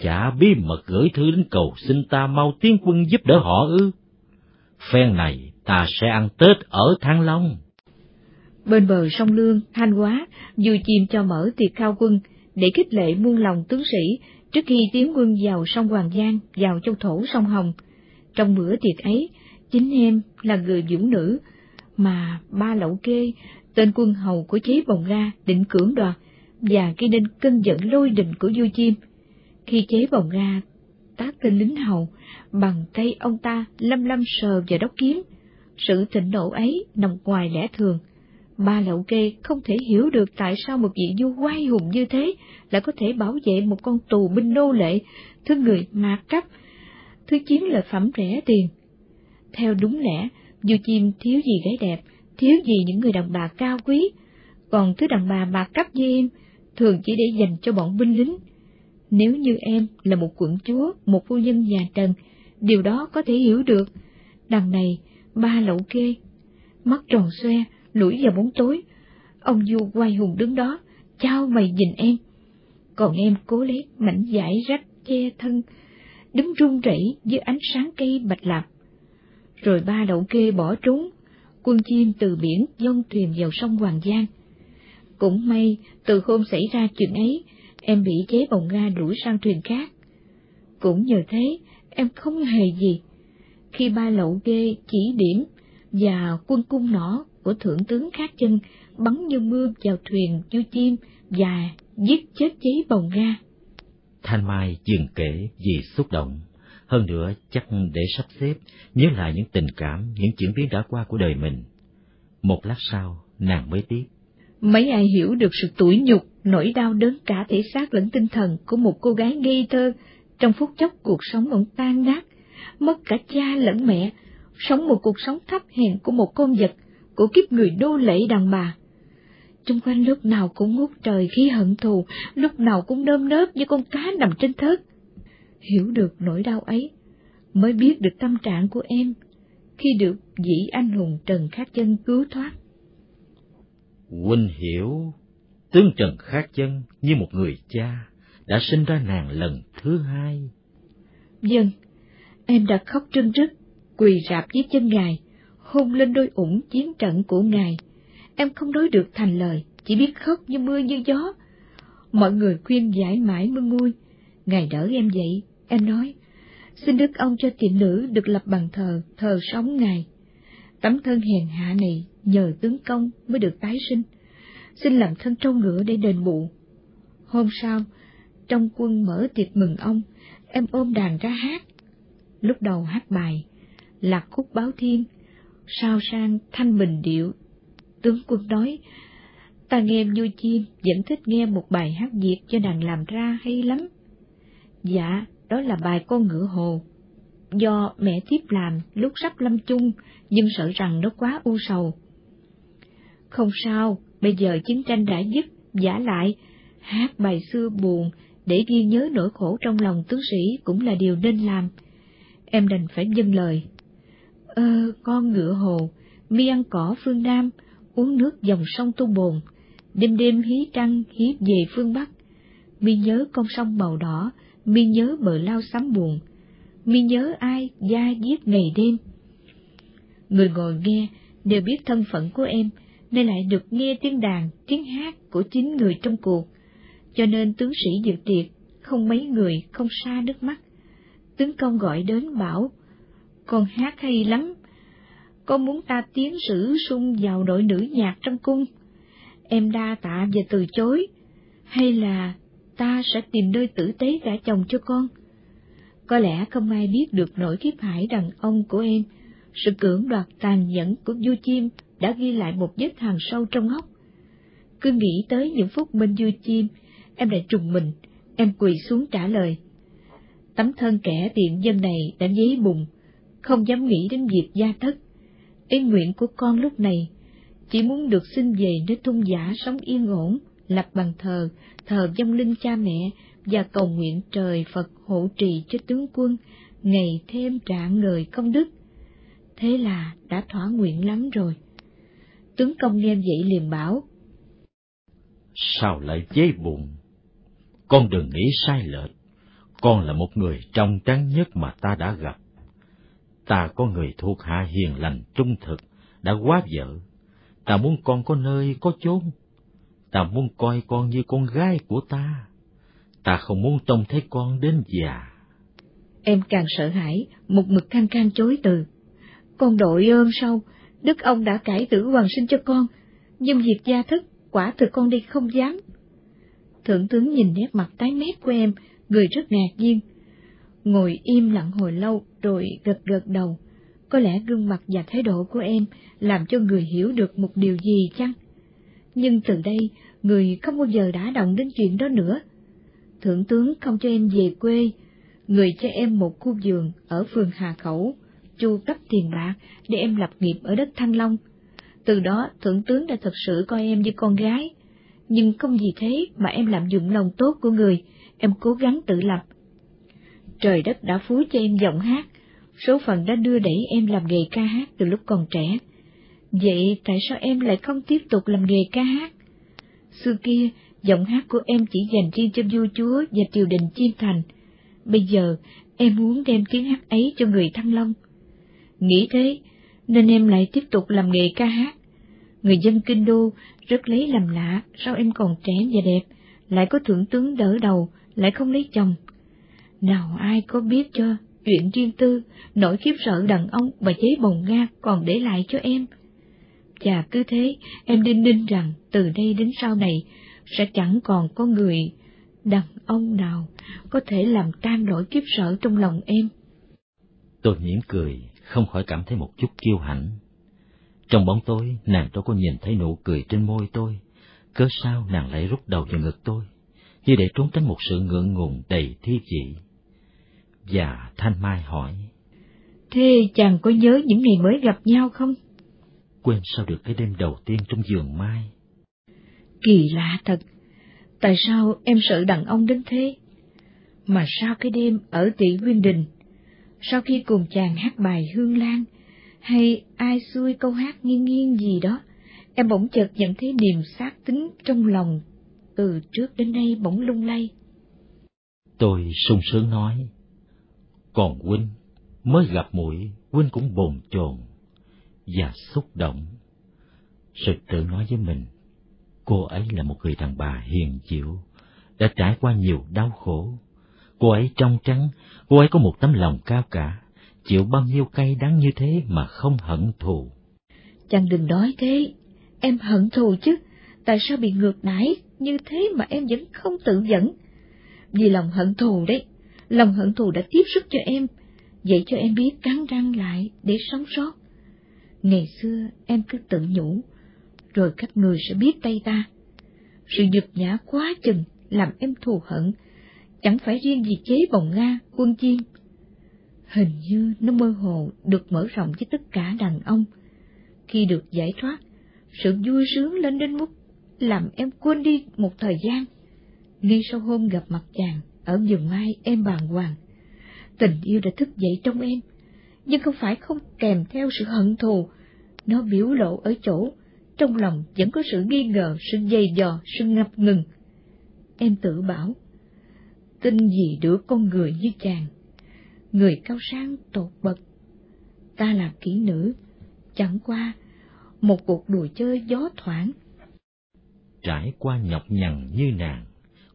chả bí mật gửi thư đến cầu xin ta mau tiến quân giúp đỡ họ ư. Phen này ta sẽ ăn Tết ở Thăng Long. Bên bờ sông Lương, Thanh Hóa, dù chìm cho mở tiệc khao quân để khích lệ muôn lòng tướng sĩ trước khi tiến quân vào sông Hoàng Giang, vào châu thổ sông Hồng. Trong bữa tiệc ấy, chính em là người vũ nữ, mà ba lậu kê tên quân hầu của chế bồng ga định cưỡng đoạt và gây nên cơn giận lôi đình của vua chim. Khi chế bồng ga tác tên lính hầu, bằng tay ông ta lâm lâm sờ vào đốc kiếm. Sự thịnh nộ ấy nằm ngoài lẽ thường. Ba lậu kê không thể hiểu được tại sao một vị vua quay hùng như thế lại có thể bảo vệ một con tù binh nô lệ, thứ người mạt cấp, thứ chiến lợi phẩm rẻ tiền. Theo đúng lẽ, vua chim thiếu gì gái đẹp, thiếu gì những người đàn bà cao quý, còn thứ đàn bà bạc cấp như em, thường chỉ để dành cho bọn binh lính. Nếu như em là một quận chúa, một phu nhân nhà Trần, điều đó có thể hiểu được. Đằng này, ba lậu kê, mắt tròn xoe, lủi vào bóng tối. Ông Du quay hùng đứng đó, trao mày nhìn em. Còn em cố lấy mảnh giải rách che thân, đứng run rẩy dưới ánh sáng cây bạch lạp. Rồi ba đậu kê bỏ trốn, quân chim từ biển dông thuyền vào sông Hoàng Giang. Cũng may, từ hôm xảy ra chuyện ấy, em bị chế bồng Nga đuổi sang thuyền khác. Cũng nhờ thế, em không hề gì. Khi ba lậu ghê chỉ điểm và quân cung nỏ của thượng tướng khác chân bắn như mưa vào thuyền du chim và giết chết chế bồng Nga. Thanh Mai dừng kể vì xúc động hơn nữa, chắc để sắp xếp, nhớ lại những tình cảm, những chuyển biến đã qua của đời mình. Một lát sau, nàng mới tiếp. Mấy ai hiểu được sự tủi nhục, nỗi đau đớn cả thể xác lẫn tinh thần của một cô gái ngây thơ, trong phút chốc cuộc sống bỗng tan nát, mất cả cha lẫn mẹ, sống một cuộc sống thấp hèn của một con vật, của kiếp người đô lệ đàn bà. Trung quanh lúc nào cũng ngút trời khi hận thù, lúc nào cũng nơm nớp như con cá nằm trên thớt hiểu được nỗi đau ấy, mới biết được tâm trạng của em khi được vị anh hùng Trần Khát Chân cứu thoát. Huynh hiểu, tướng Trần Khát Chân như một người cha đã sinh ra nàng lần thứ hai. Dân, em đã khóc trân rức, quỳ rạp dưới chân ngài, hôn lên đôi ủng chiến trận của ngài. Em không nói được thành lời, chỉ biết khóc như mưa như gió. Mọi người khuyên giải mãi mưa nguôi, ngài đỡ em dậy, Em nói, xin Đức ông cho tiện nữ được lập bằng thờ, thờ sống Ngài. Tấm thân hèn hạ này nhờ tướng công mới được tái sinh, xin làm thân trâu ngựa để đền bù. Hôm sau, trong quân mở tiệc mừng ông, em ôm đàn ra hát. Lúc đầu hát bài, lạc khúc báo thiên, sao sang thanh bình điệu. Tướng quân nói, ta nghe du chim, vẫn thích nghe một bài hát Việt cho nàng làm ra hay lắm. Dạ, đó là bài con ngựa hồ. Do mẹ tiếp làm lúc sắp lâm chung, nhưng sợ rằng nó quá u sầu. Không sao, bây giờ chiến tranh đã dứt, giả lại, hát bài xưa buồn để ghi nhớ nỗi khổ trong lòng tướng sĩ cũng là điều nên làm. Em đành phải dâng lời. Ơ, con ngựa hồ, mi ăn cỏ phương Nam, uống nước dòng sông Tu Bồn, đêm đêm hí trăng hí về phương Bắc. Mi nhớ con sông màu đỏ, mi nhớ bờ lao xám buồn, mi nhớ ai da giết ngày đêm. Người ngồi nghe đều biết thân phận của em, nên lại được nghe tiếng đàn, tiếng hát của chính người trong cuộc cho nên tướng sĩ dự tiệc, không mấy người không xa nước mắt. Tướng công gọi đến bảo, con hát hay lắm, con muốn ta tiến sử sung vào đội nữ nhạc trong cung. Em đa tạ và từ chối, hay là ta sẽ tìm nơi tử tế gả chồng cho con? Có lẽ không ai biết được nỗi kiếp hải đàn ông của em, sự cưỡng đoạt tàn nhẫn của vua chim đã ghi lại một vết hàng sâu trong óc. Cứ nghĩ tới những phút bên vua chim, em lại trùng mình, em quỳ xuống trả lời. Tấm thân kẻ tiện dân này đã giấy bùng, không dám nghĩ đến việc gia thất. Ý nguyện của con lúc này chỉ muốn được xin về nơi thung giả sống yên ổn, lập bằng thờ, thờ vong linh cha mẹ và cầu nguyện trời Phật hộ trì cho tướng quân, ngày thêm trạng người công đức. Thế là đã thỏa nguyện lắm rồi. Tướng công nghe vậy liền bảo. Sao lại dây bụng? Con đừng nghĩ sai lệch, con là một người trong trắng nhất mà ta đã gặp. Ta có người thuộc hạ hiền lành trung thực, đã quá vợ. Ta muốn con có nơi có chốn. Ta muốn coi con như con gái của ta. Ta không muốn trông thấy con đến già. Em càng sợ hãi, một mực khăng khăng chối từ. Con đội ơn sau, đức ông đã cải tử hoàng sinh cho con, nhưng việc gia thức, quả thực con đi không dám. Thượng tướng nhìn nét mặt tái mét của em, người rất ngạc nhiên. Ngồi im lặng hồi lâu rồi gật gật đầu. Có lẽ gương mặt và thái độ của em làm cho người hiểu được một điều gì chăng? Nhưng từ đây, người không bao giờ đã động đến chuyện đó nữa. Thượng tướng không cho em về quê, người cho em một khu vườn ở phường Hà Khẩu, chu cấp tiền bạc để em lập nghiệp ở đất Thăng Long. Từ đó, thượng tướng đã thật sự coi em như con gái, nhưng không vì thế mà em làm dụng lòng tốt của người, em cố gắng tự lập. Trời đất đã phú cho em giọng hát, số phận đã đưa đẩy em làm nghề ca hát từ lúc còn trẻ. Vậy tại sao em lại không tiếp tục làm nghề ca hát? Xưa kia, giọng hát của em chỉ dành riêng cho vua chúa và triều đình chiêm thành. Bây giờ, em muốn đem tiếng hát ấy cho người Thăng Long. Nghĩ thế, nên em lại tiếp tục làm nghề ca hát. Người dân kinh đô rất lấy làm lạ, sao em còn trẻ và đẹp, lại có thượng tướng đỡ đầu, lại không lấy chồng. Nào ai có biết cho, chuyện riêng tư, nỗi khiếp sợ đàn ông và giấy bồng ga còn để lại cho em. Và cứ thế, em đinh ninh rằng từ đây đến sau này sẽ chẳng còn có người đàn ông nào có thể làm tan nỗi kiếp sợ trong lòng em. Tôi mỉm cười, không khỏi cảm thấy một chút kiêu hãnh. Trong bóng tối, nàng tôi có nhìn thấy nụ cười trên môi tôi, cớ sao nàng lại rút đầu vào ngực tôi, như để trốn tránh một sự ngượng ngùng đầy thi vị. Và Thanh Mai hỏi, Thế chàng có nhớ những ngày mới gặp nhau không? Quên sao được cái đêm đầu tiên trong giường mai? Kỳ lạ thật, tại sao em sợ đàn ông đến thế? Mà sao cái đêm ở tỷ Nguyên Đình, sau khi cùng chàng hát bài Hương Lan, hay ai xuôi câu hát nghiêng nghiêng gì đó, em bỗng chợt nhận thấy niềm xác tính trong lòng từ trước đến nay bỗng lung lay. Tôi sung sướng nói, còn huynh mới gặp muội huynh cũng bồn chồn và xúc động. Sự tự nói với mình, cô ấy là một người đàn bà hiền dịu, đã trải qua nhiều đau khổ. Cô ấy trong trắng, cô ấy có một tấm lòng cao cả, chịu bao nhiêu cay đắng như thế mà không hận thù. chàng đừng nói thế, em hận thù chứ, tại sao bị ngược đãi như thế mà em vẫn không tự dẫn? Vì lòng hận thù đấy, lòng hận thù đã tiếp sức cho em, dạy cho em biết cắn răng lại để sống sót. Ngày xưa em cứ tự nhủ, rồi các người sẽ biết tay ta. Sự nhục nhã quá chừng làm em thù hận, chẳng phải riêng gì chế bồng Nga, quân chiên. Hình như nó mơ hồ được mở rộng với tất cả đàn ông. Khi được giải thoát, sự vui sướng lên đến mức làm em quên đi một thời gian. Ngay sau hôm gặp mặt chàng, ở vườn mai em bàng hoàng. Tình yêu đã thức dậy trong em, nhưng không phải không kèm theo sự hận thù. Nó biểu lộ ở chỗ, trong lòng vẫn có sự nghi ngờ, sự dày dò, sự ngập ngừng. Em tự bảo, tin gì đứa con người như chàng, người cao sang tột bậc. Ta là kỹ nữ, chẳng qua một cuộc đùa chơi gió thoảng. Trải qua nhọc nhằn như nàng,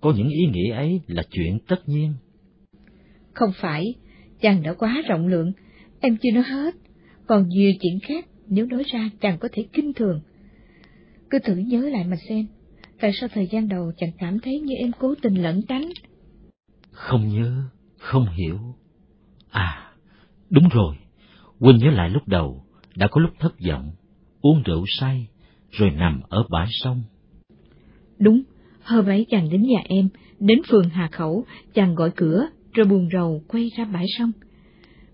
có những ý nghĩa ấy là chuyện tất nhiên. Không phải, chàng đã quá rộng lượng, em chưa nói hết, còn nhiều chuyện khác nếu nói ra chàng có thể kinh thường. Cứ thử nhớ lại mà xem, tại sao thời gian đầu chàng cảm thấy như em cố tình lẩn tránh? Không nhớ, không hiểu. À, đúng rồi, Huynh nhớ lại lúc đầu, đã có lúc thất vọng, uống rượu say, rồi nằm ở bãi sông. Đúng, hôm ấy chàng đến nhà em, đến phường Hà Khẩu, chàng gọi cửa, rồi buồn rầu quay ra bãi sông.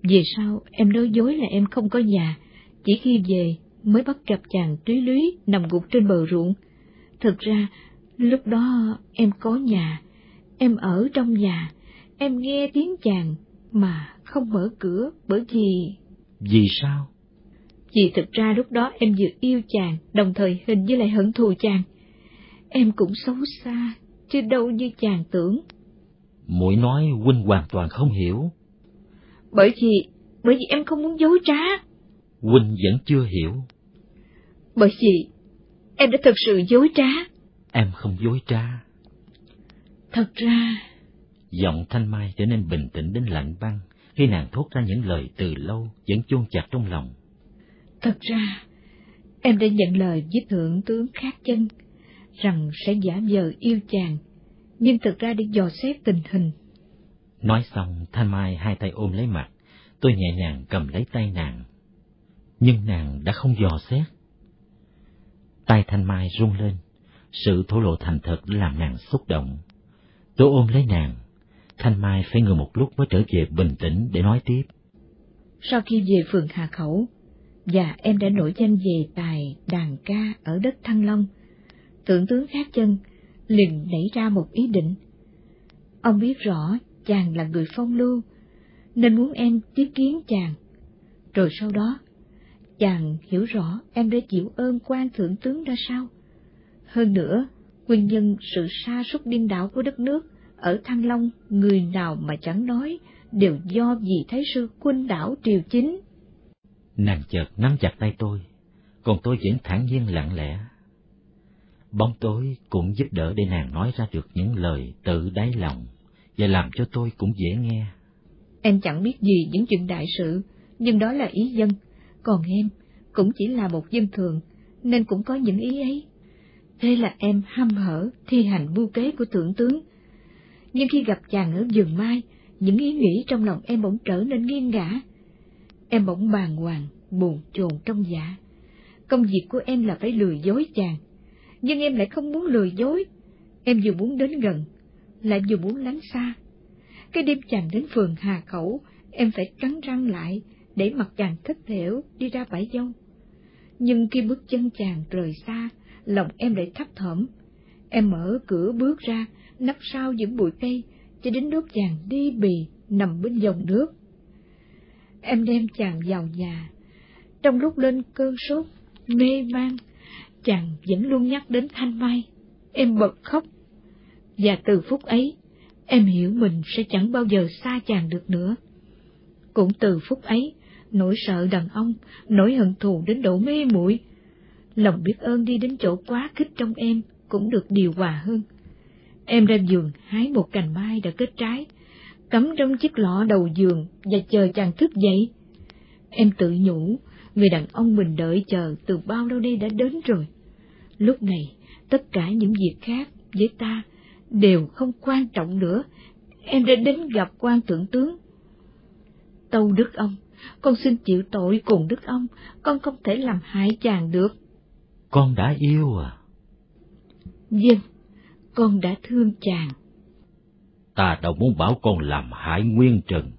Về sau, em nói dối là em không có nhà, chỉ khi về mới bắt gặp chàng túy lúy nằm gục trên bờ ruộng. Thực ra, lúc đó em có nhà, em ở trong nhà, em nghe tiếng chàng mà không mở cửa bởi vì... Vì sao? Vì thực ra lúc đó em vừa yêu chàng, đồng thời hình như lại hận thù chàng. Em cũng xấu xa, chứ đâu như chàng tưởng. Muội nói huynh hoàn toàn không hiểu. Bởi vì, bởi vì em không muốn dối trá. Huynh vẫn chưa hiểu. Bởi vì, em đã thật sự dối trá. Em không dối trá. Thật ra... Giọng Thanh Mai trở nên bình tĩnh đến lạnh băng khi nàng thốt ra những lời từ lâu vẫn chôn chặt trong lòng. Thật ra, em đã nhận lời với thượng tướng khác chân, rằng sẽ giả vờ yêu chàng, nhưng thực ra để dò xét tình hình. Nói xong, Thanh Mai hai tay ôm lấy mặt, tôi nhẹ nhàng cầm lấy tay nàng. Nhưng nàng đã không dò xét. Tay Thanh Mai rung lên, sự thổ lộ thành thật làm nàng xúc động. Tôi ôm lấy nàng, Thanh Mai phải ngừng một lúc mới trở về bình tĩnh để nói tiếp. Sau khi về phường Hà Khẩu, và em đã nổi danh về tài đàn ca ở đất Thăng Long, thượng tướng khác chân liền nảy ra một ý định. Ông biết rõ chàng là người phong lưu, nên muốn em tiếp kiến chàng. Rồi sau đó, chàng hiểu rõ em đã chịu ơn quan thượng tướng ra sao. Hơn nữa, nguyên nhân sự sa sút điên đảo của đất nước ở Thăng Long người nào mà chẳng nói đều do vì thấy sư quân đảo triều chính. Nàng chợt nắm chặt tay tôi, còn tôi vẫn thản nhiên lặng lẽ. Bóng tối cũng giúp đỡ để nàng nói ra được những lời tự đáy lòng và làm cho tôi cũng dễ nghe. Em chẳng biết gì những chuyện đại sự, nhưng đó là ý dân, còn em cũng chỉ là một dân thường, nên cũng có những ý ấy. Thế là em hăm hở thi hành mưu kế của thượng tướng. Nhưng khi gặp chàng ở vườn mai, những ý nghĩ trong lòng em bỗng trở nên nghiêng ngã. Em bỗng bàng hoàng, buồn chồn trong dạ. Công việc của em là phải lừa dối chàng, nhưng em lại không muốn lừa dối. Em vừa muốn đến gần, lại vừa muốn lánh xa. Cái đêm chàng đến phường Hà Khẩu, em phải cắn răng lại để mặt chàng thất thểu đi ra bãi dâu. Nhưng khi bước chân chàng rời xa, lòng em lại thấp thỏm. Em mở cửa bước ra, nấp sau những bụi cây, cho đến lúc chàng đi bì nằm bên dòng nước. Em đem chàng vào nhà. Trong lúc lên cơn sốt, mê man, chàng vẫn luôn nhắc đến Thanh Mai. Em bật khóc. Và từ phút ấy, em hiểu mình sẽ chẳng bao giờ xa chàng được nữa. Cũng từ phút ấy, nỗi sợ đàn ông, nỗi hận thù đến độ mê muội, lòng biết ơn đi đến chỗ quá khích trong em cũng được điều hòa hơn. Em ra giường hái một cành mai đã kết trái, cắm trong chiếc lọ đầu giường và chờ chàng thức dậy. Em tự nhủ, người đàn ông mình đợi chờ từ bao lâu đây đã đến rồi. Lúc này, tất cả những việc khác với ta đều không quan trọng nữa. Em đã đến gặp quan thượng tướng. Tâu Đức ông, con xin chịu tội cùng Đức ông, con không thể làm hại chàng được. Con đã yêu à? Vâng, con đã thương chàng. Ta đâu muốn bảo con làm hại Nguyên Trần,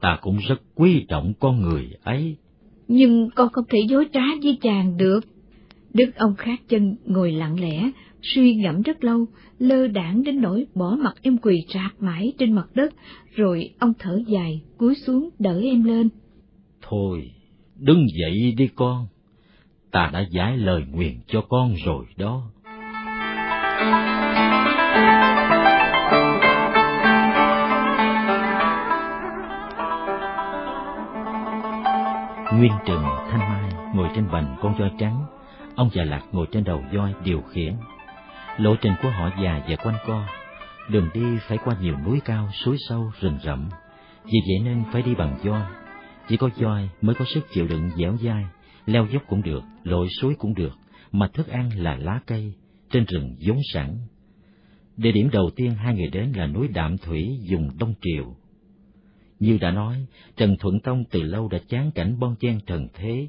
ta cũng rất quý trọng con người ấy. Nhưng con không thể dối trá với chàng được. Đức ông khát chân ngồi lặng lẽ, suy ngẫm rất lâu, lơ đảng đến nỗi bỏ mặt em quỳ trạc mãi trên mặt đất, rồi ông thở dài, cúi xuống đỡ em lên. Thôi, đứng dậy đi con, ta đã giải lời nguyện cho con rồi đó. Nguyên Trừng, Thanh Mai ngồi trên bành con voi trắng, ông già Lạc ngồi trên đầu voi điều khiển. Lộ trình của họ dài và quanh co, đường đi phải qua nhiều núi cao, suối sâu, rừng rậm, vì vậy nên phải đi bằng voi. Chỉ có voi mới có sức chịu đựng dẻo dai, leo dốc cũng được, lội suối cũng được, mà thức ăn là lá cây, trên rừng vốn sẵn. Địa điểm đầu tiên hai người đến là núi Đạm Thủy dùng Đông Triều. Như đã nói, Trần Thuận Tông từ lâu đã chán cảnh bon chen trần thế.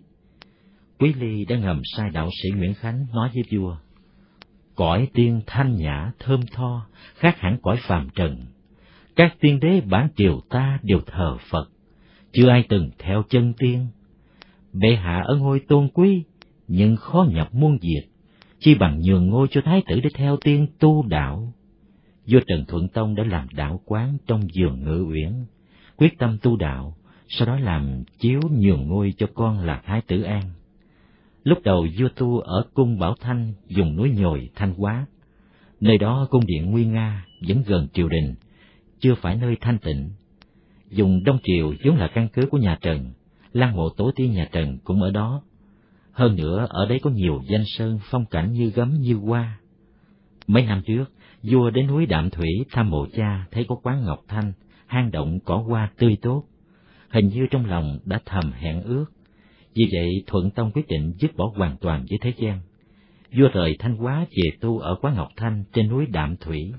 Quý Ly đã ngầm sai đạo sĩ Nguyễn Khánh nói với vua, Cõi tiên thanh nhã thơm tho, khác hẳn cõi phàm trần. Các tiên đế bản triều ta đều thờ Phật, chưa ai từng theo chân tiên. Bệ hạ ở ngôi tôn quý, nhưng khó nhập muôn diệt, chi bằng nhường ngôi cho thái tử để theo tiên tu đạo. Vua Trần Thuận Tông đã làm đạo quán trong giường ngự uyển, quyết tâm tu đạo, sau đó làm chiếu nhường ngôi cho con là Thái tử An. Lúc đầu vua tu ở cung Bảo Thanh dùng núi nhồi Thanh Hóa. Nơi đó cung điện Nguyên Nga vẫn gần triều đình, chưa phải nơi thanh tịnh. Dùng Đông Triều vốn là căn cứ của nhà Trần, lăng mộ tổ tiên nhà Trần cũng ở đó. Hơn nữa ở đấy có nhiều danh sơn phong cảnh như gấm như hoa. Mấy năm trước, vua đến núi Đạm Thủy thăm mộ cha thấy có quán Ngọc Thanh, hang động cỏ hoa tươi tốt. Hình như trong lòng đã thầm hẹn ước. Vì vậy Thuận Tông quyết định dứt bỏ hoàn toàn với thế gian. Vua rời Thanh Hóa về tu ở quán Ngọc Thanh trên núi Đạm Thủy.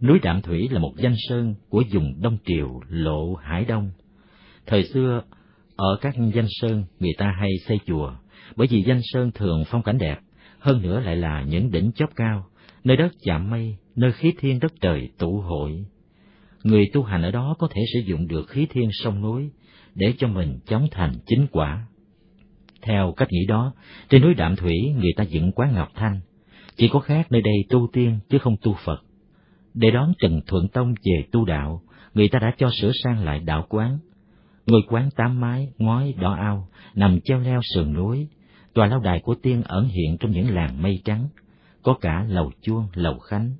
Núi Đạm Thủy là một danh sơn của vùng Đông Triều, Lộ, Hải Đông. Thời xưa, ở các danh sơn người ta hay xây chùa, bởi vì danh sơn thường phong cảnh đẹp, hơn nữa lại là những đỉnh chóp cao, nơi đất chạm mây, nơi khí thiên đất trời tụ hội. Người tu hành ở đó có thể sử dụng được khí thiên sông núi để cho mình chóng thành chính quả. Theo cách nghĩ đó, trên núi Đạm Thủy người ta dựng quán Ngọc Thanh, chỉ có khác nơi đây tu tiên chứ không tu Phật. Để đón Trần Thuận Tông về tu đạo, người ta đã cho sửa sang lại đạo quán. Ngôi quán tám mái, ngói, đỏ ao, nằm treo leo sườn núi, tòa lâu đài của tiên ẩn hiện trong những làng mây trắng, có cả lầu chuông, lầu khánh.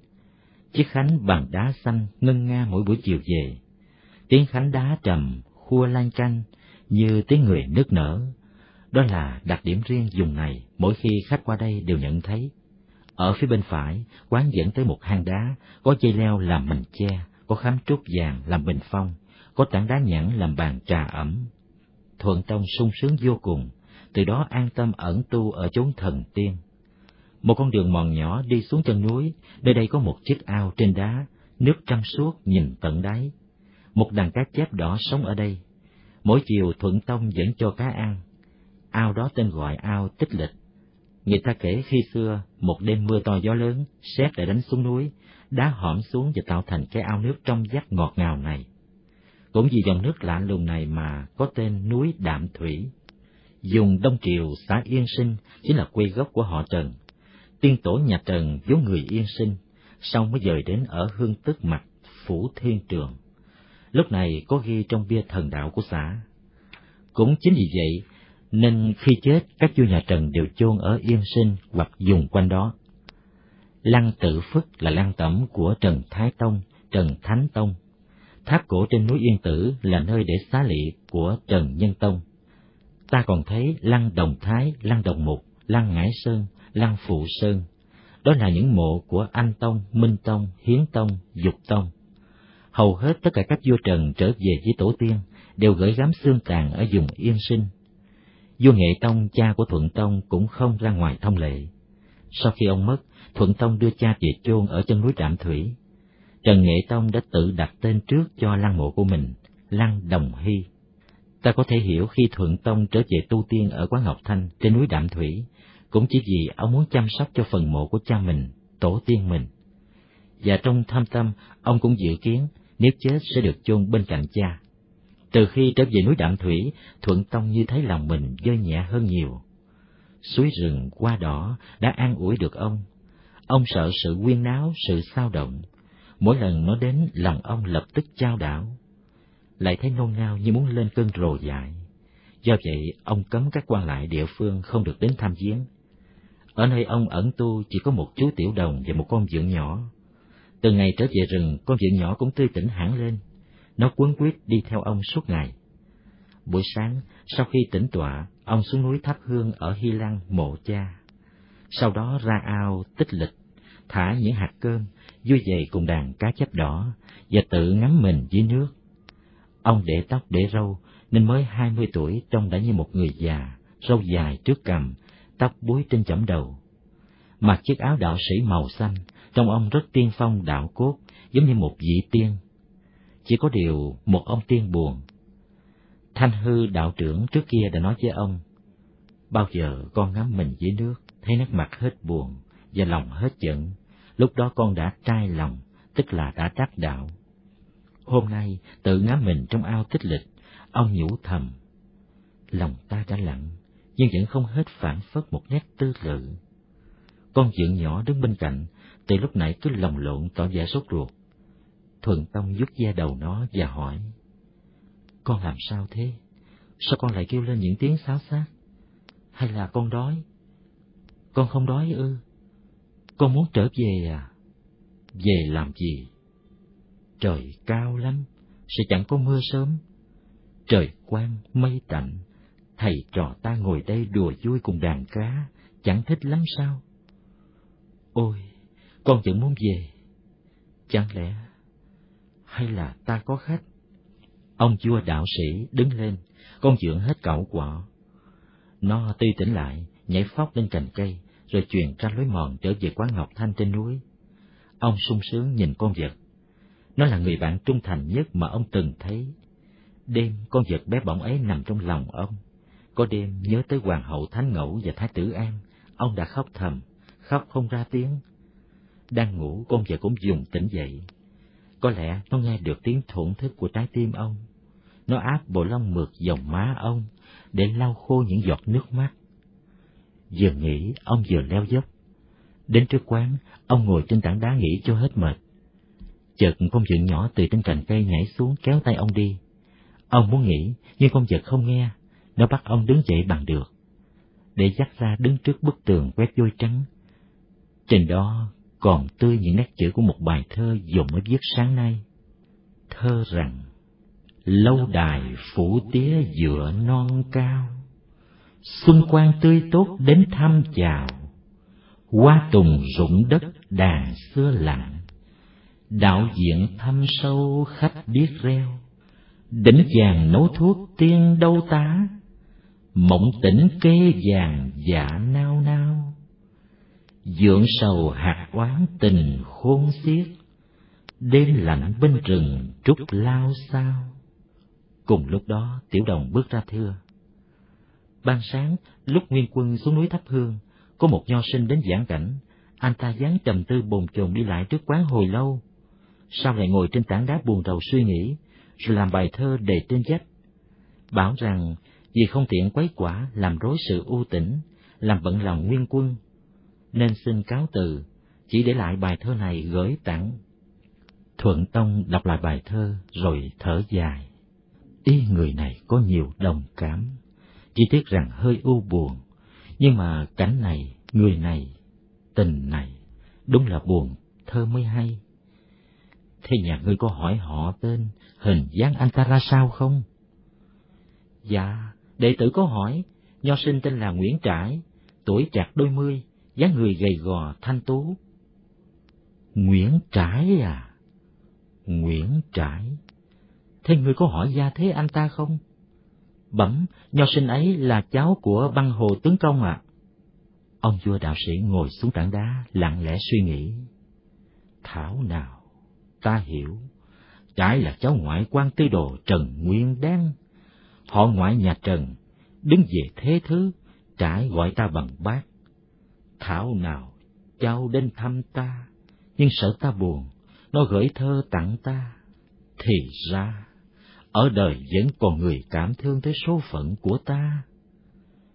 Chiếc khánh bằng đá xanh ngân nga mỗi buổi chiều về. Tiếng khánh đá trầm, khua lan canh, như tiếng người nức nở. Đó là đặc điểm riêng dùng này mỗi khi khách qua đây đều nhận thấy. Ở phía bên phải, quán dẫn tới một hang đá, có dây leo làm mành che, có khám trúc vàng làm bình phong, có tảng đá nhẵn làm bàn trà ẩm. Thuận Tông sung sướng vô cùng, từ đó an tâm ẩn tu ở chốn thần tiên. Một con đường mòn nhỏ đi xuống chân núi, nơi đây có một chiếc ao trên đá, nước trong suốt nhìn tận đáy. Một đàn cá chép đỏ sống ở đây. Mỗi chiều Thuận Tông dẫn cho cá ăn. Ao đó tên gọi ao tích lịch. Người ta kể khi xưa, một đêm mưa to gió lớn, sét đã đánh xuống núi, đá hõm xuống và tạo thành cái ao nước trong vắt ngọt ngào này. Cũng vì dòng nước lạ lùng này mà có tên núi Đạm Thủy. Dùng Đông Triều, xã Yên Sinh chính là quê gốc của họ Trần. Tiên tổ nhà Trần vốn người Yên Sinh, sau mới dời đến ở Hương Tức Mặt, Phủ Thiên Trường. Lúc này có ghi trong bia thần đạo của xã. Cũng chính vì vậy, nên khi chết các vua nhà Trần đều chôn ở Yên Sinh hoặc dùng quanh đó. Lăng Tự Phức là lăng tẩm của Trần Thái Tông, Trần Thánh Tông. Tháp cổ trên núi Yên Tử là nơi để xá lị của Trần Nhân Tông ta còn thấy lăng đồng thái, lăng đồng mục, lăng ngãi sơn, lăng phụ sơn. Đó là những mộ của Anh Tông, Minh Tông, Hiến Tông, Dục Tông. Hầu hết tất cả các vua Trần trở về với tổ tiên đều gửi gắm xương tàn ở vùng Yên Sinh. Vua Nghệ Tông, cha của Thuận Tông cũng không ra ngoài thông lệ. Sau khi ông mất, Thuận Tông đưa cha về chôn ở chân núi Trạm Thủy. Trần Nghệ Tông đã tự đặt tên trước cho lăng mộ của mình, Lăng Đồng Hy. Ta có thể hiểu khi Thuận Tông trở về tu tiên ở Quán Ngọc Thanh trên núi Đạm Thủy, cũng chỉ vì ông muốn chăm sóc cho phần mộ của cha mình, tổ tiên mình. Và trong thâm tâm, ông cũng dự kiến nếu chết sẽ được chôn bên cạnh cha. Từ khi trở về núi Đạm Thủy, Thuận Tông như thấy lòng mình dơ nhẹ hơn nhiều. Suối rừng qua đỏ đã an ủi được ông. Ông sợ sự quyên náo, sự sao động. Mỗi lần nó đến, lòng ông lập tức trao đảo. Lại thấy nôn nao như muốn lên cơn rồ dại. Do vậy, ông cấm các quan lại địa phương không được đến thăm viếng. Ở nơi ông ẩn tu chỉ có một chú tiểu đồng và một con dượng nhỏ. Từ ngày trở về rừng, con dượng nhỏ cũng tươi tỉnh hẳn lên, nó quấn quýt đi theo ông suốt ngày. Buổi sáng, sau khi tỉnh tọa, ông xuống núi thắp hương ở Hy Lăng mộ cha. Sau đó ra ao tích lịch, thả những hạt cơm, vui dậy cùng đàn cá chép đỏ, và tự ngắm mình dưới nước. Ông để tóc để râu, nên mới hai mươi tuổi trông đã như một người già, râu dài trước cằm, tóc búi trên chẩm đầu. Mặc chiếc áo đạo sĩ màu xanh, trông ông rất tiên phong đạo cốt, giống như một vị tiên chỉ có điều một ông tiên buồn. Thanh hư đạo trưởng trước kia đã nói với ông, bao giờ con ngắm mình dưới nước, thấy nét mặt hết buồn và lòng hết giận, lúc đó con đã trai lòng, tức là đã đắc đạo. Hôm nay tự ngắm mình trong ao tích lịch, ông nhủ thầm, lòng ta đã lặng, nhưng vẫn không hết phản phất một nét tư lự. Con dượng nhỏ đứng bên cạnh, từ lúc nãy cứ lồng lộn tỏ vẻ sốt ruột. Thuận Tông giúp da đầu nó và hỏi, Con làm sao thế? Sao con lại kêu lên những tiếng xáo xác? Hay là con đói? Con không đói ư? Con muốn trở về à? Về làm gì? Trời cao lắm, sẽ chẳng có mưa sớm. Trời quang, mây tạnh, thầy trò ta ngồi đây đùa vui cùng đàn cá, chẳng thích lắm sao? Ôi, con vẫn muốn về. Chẳng lẽ hay là ta có khách? Ông vua đạo sĩ đứng lên, con dưỡng hết cẩu quọ. Nó tuy tỉnh lại, nhảy phóc lên cành cây, rồi truyền ra lối mòn trở về quán Ngọc Thanh trên núi. Ông sung sướng nhìn con vật. Nó là người bạn trung thành nhất mà ông từng thấy. Đêm con vật bé bỏng ấy nằm trong lòng ông. Có đêm nhớ tới hoàng hậu Thánh Ngẫu và Thái tử An, ông đã khóc thầm, khóc không ra tiếng. Đang ngủ con vợ cũng dùng tỉnh dậy, có lẽ nó nghe được tiếng thổn thức của trái tim ông. Nó áp bộ lông mượt dòng má ông để lau khô những giọt nước mắt. Vừa nghĩ, ông vừa leo dốc. Đến trước quán, ông ngồi trên tảng đá nghỉ cho hết mệt. Chợt con vợ nhỏ từ trên cành cây nhảy xuống kéo tay ông đi. Ông muốn nghỉ, nhưng con vợ không nghe, nó bắt ông đứng dậy bằng được. Để dắt ra đứng trước bức tường quét vôi trắng. Trên đó còn tươi những nét chữ của một bài thơ dùng mới viết sáng nay. Thơ rằng, lâu đài phủ tía dựa non cao, xuân quang tươi tốt đến thăm chào, hoa tùng rụng đất đàn xưa lặng, đạo diện thâm sâu khách biết reo, đỉnh vàng nấu thuốc tiên đâu tá, mộng tỉnh kê vàng dạ nao nao. Dưỡng sầu hạt oán tình khôn xiết, đêm lạnh bên rừng trúc lao sao. Cùng lúc đó, tiểu đồng bước ra thưa. Ban sáng, lúc nguyên quân xuống núi thắp hương, có một nho sinh đến giảng cảnh. Anh ta dáng trầm tư bồn chồn đi lại trước quán hồi lâu. Sau lại ngồi trên tảng đá buồn rầu suy nghĩ, rồi làm bài thơ đề trên vách bảo rằng vì không tiện quấy quả làm rối sự u tĩnh làm bận lòng nguyên quân nên xin cáo từ, chỉ để lại bài thơ này gửi tặng. Thuận Tông đọc lại bài thơ rồi thở dài. Ý người này có nhiều đồng cảm, chỉ tiếc rằng hơi u buồn, nhưng mà cảnh này, người này, tình này, đúng là buồn, thơ mới hay. Thế nhà ngươi có hỏi họ tên, hình dáng anh ta ra sao không? Dạ, đệ tử có hỏi, nho sinh tên là Nguyễn Trãi, tuổi trạc đôi mươi, dáng người gầy gò thanh tú. Nguyễn Trãi à? Nguyễn Trãi. Thế ngươi có hỏi gia thế anh ta không? Bẩm, nho sinh ấy là cháu của băng hồ tướng công ạ. Ông vua đạo sĩ ngồi xuống tảng đá, lặng lẽ suy nghĩ. Thảo nào, ta hiểu, trái là cháu ngoại quan tư đồ Trần Nguyên Đan. Họ ngoại nhà Trần, đứng về thế thứ, trải gọi ta bằng bác. Thảo nào, cháu đến thăm ta, nhưng sợ ta buồn, nó gửi thơ tặng ta. Thì ra, ở đời vẫn còn người cảm thương tới số phận của ta.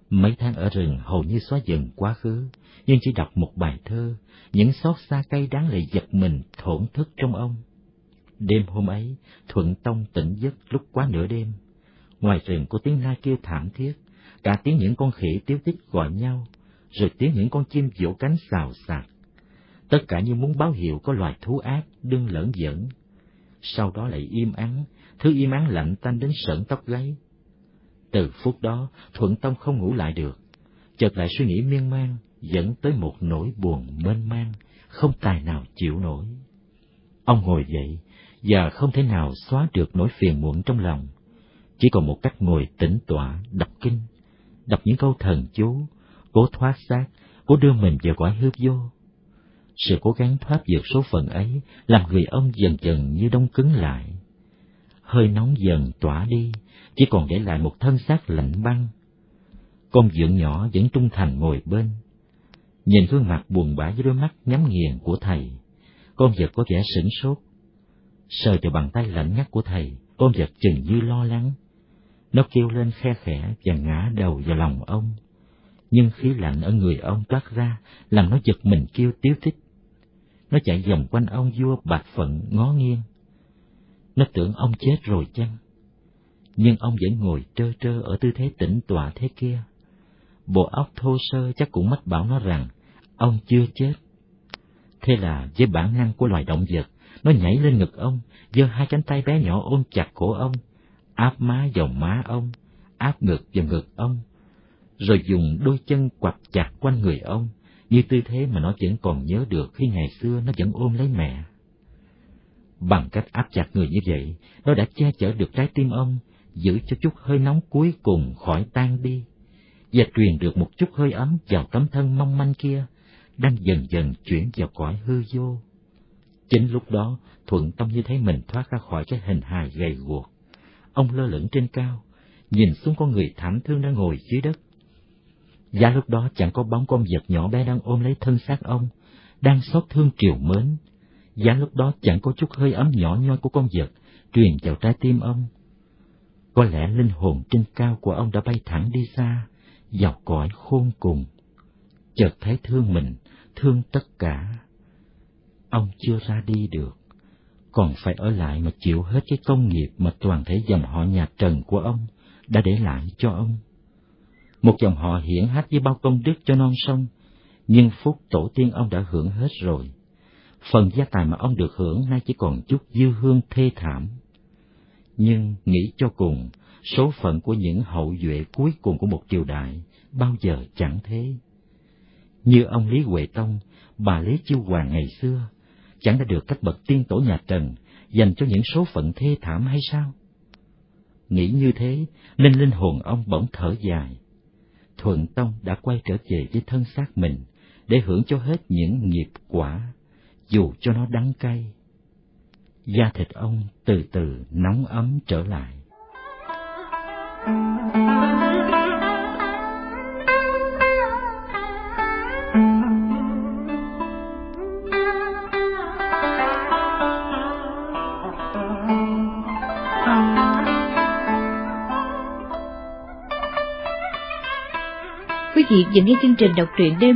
Mấy tháng ở rừng hầu như xóa dần quá khứ, nhưng chỉ đọc một bài thơ, những xót xa cay đắng lại giật mình thổn thức trong ông. Đêm hôm ấy, Thuận Tông tỉnh giấc lúc quá nửa đêm. Ngoài rừng có tiếng nai kêu thảm thiết, cả tiếng những con khỉ tiếu tích gọi nhau, rồi tiếng những con chim vỗ cánh xào xạc. Tất cả như muốn báo hiệu có loài thú ác đương lởn giỡn. Sau đó lại im ắng, thứ im ắng lạnh tanh đến sởn tóc gáy. Từ phút đó, Thuận Tông không ngủ lại được, chợt lại suy nghĩ miên man, dẫn tới một nỗi buồn mênh mang, không tài nào chịu nổi. Ông ngồi dậy, và không thể nào xóa được nỗi phiền muộn trong lòng. Chỉ còn một cách ngồi tĩnh tọa, đọc kinh, đọc những câu thần chú, cố thoát xác, cố đưa mình vào cõi hư vô. Sự cố gắng thoát vượt số phận ấy làm người ông dần dần như đông cứng lại. Hơi nóng dần tỏa đi, chỉ còn để lại một thân xác lạnh băng. Con dượng nhỏ vẫn trung thành ngồi bên. Nhìn gương mặt buồn bã với đôi mắt nhắm nghiền của thầy, con vật có vẻ sửng sốt. Sờ vào bàn tay lạnh ngắt của thầy, con vật chừng như lo lắng. Nó kêu lên khe khẽ và ngã đầu vào lòng ông. Nhưng khí lạnh ở người ông toát ra, làm nó giật mình kêu tiếu tích. Nó chạy vòng quanh ông vua bạc phận ngó nghiêng. Nó tưởng ông chết rồi chăng? Nhưng ông vẫn ngồi trơ trơ ở tư thế tĩnh tọa thế kia. Bộ óc thô sơ chắc cũng mách bảo nó rằng ông chưa chết. Thế là với bản năng của loài động vật, nó nhảy lên ngực ông, giơ hai cánh tay bé nhỏ ôm chặt cổ ông, áp má vào má ông, áp ngực vào ngực ông, rồi dùng đôi chân quặp chặt quanh người ông, như tư thế mà nó vẫn còn nhớ được khi ngày xưa nó vẫn ôm lấy mẹ. Bằng cách áp chặt người như vậy, nó đã che chở được trái tim ông, giữ cho chút hơi nóng cuối cùng khỏi tan đi, và truyền được một chút hơi ấm vào tấm thân mong manh kia, đang dần dần chuyển vào cõi hư vô. Chính lúc đó, Thuận Tâm như thấy mình thoát ra khỏi cái hình hài gầy guộc. Ông lơ lửng trên cao, nhìn xuống con người thảm thương đang ngồi dưới đất. Giá lúc đó chẳng có bóng con vật nhỏ bé đang ôm lấy thân xác ông, đang xót thương triều mến. Giá lúc đó chẳng có chút hơi ấm nhỏ nhoi của con vật truyền vào trái tim ông. Có lẽ linh hồn trên cao của ông đã bay thẳng đi xa, vào cõi khôn cùng. Chợt thấy thương mình, thương tất cả. Ông chưa ra đi được, còn phải ở lại mà chịu hết cái công nghiệp mà toàn thể dòng họ nhà Trần của ông đã để lại cho ông. Một dòng họ hiển hách với bao công đức cho non sông, nhưng phúc tổ tiên ông đã hưởng hết rồi. Phần gia tài mà ông được hưởng nay chỉ còn chút dư hương thê thảm. Nhưng nghĩ cho cùng, số phận của những hậu duệ cuối cùng của một triều đại bao giờ chẳng thế. Như ông Lý Huệ Tông, bà Lý Chiêu Hoàng ngày xưa, chẳng đã được các bậc tiên tổ nhà Trần dành cho những số phận thê thảm hay sao? Nghĩ như thế, nên linh hồn ông bỗng thở dài. Thuận Tông đã quay trở về với thân xác mình để hưởng cho hết những nghiệp quả, dù cho nó đắng cay. Da thịt ông từ từ nóng ấm trở lại. Quý vị vừa nghe chương trình đọc truyện đêm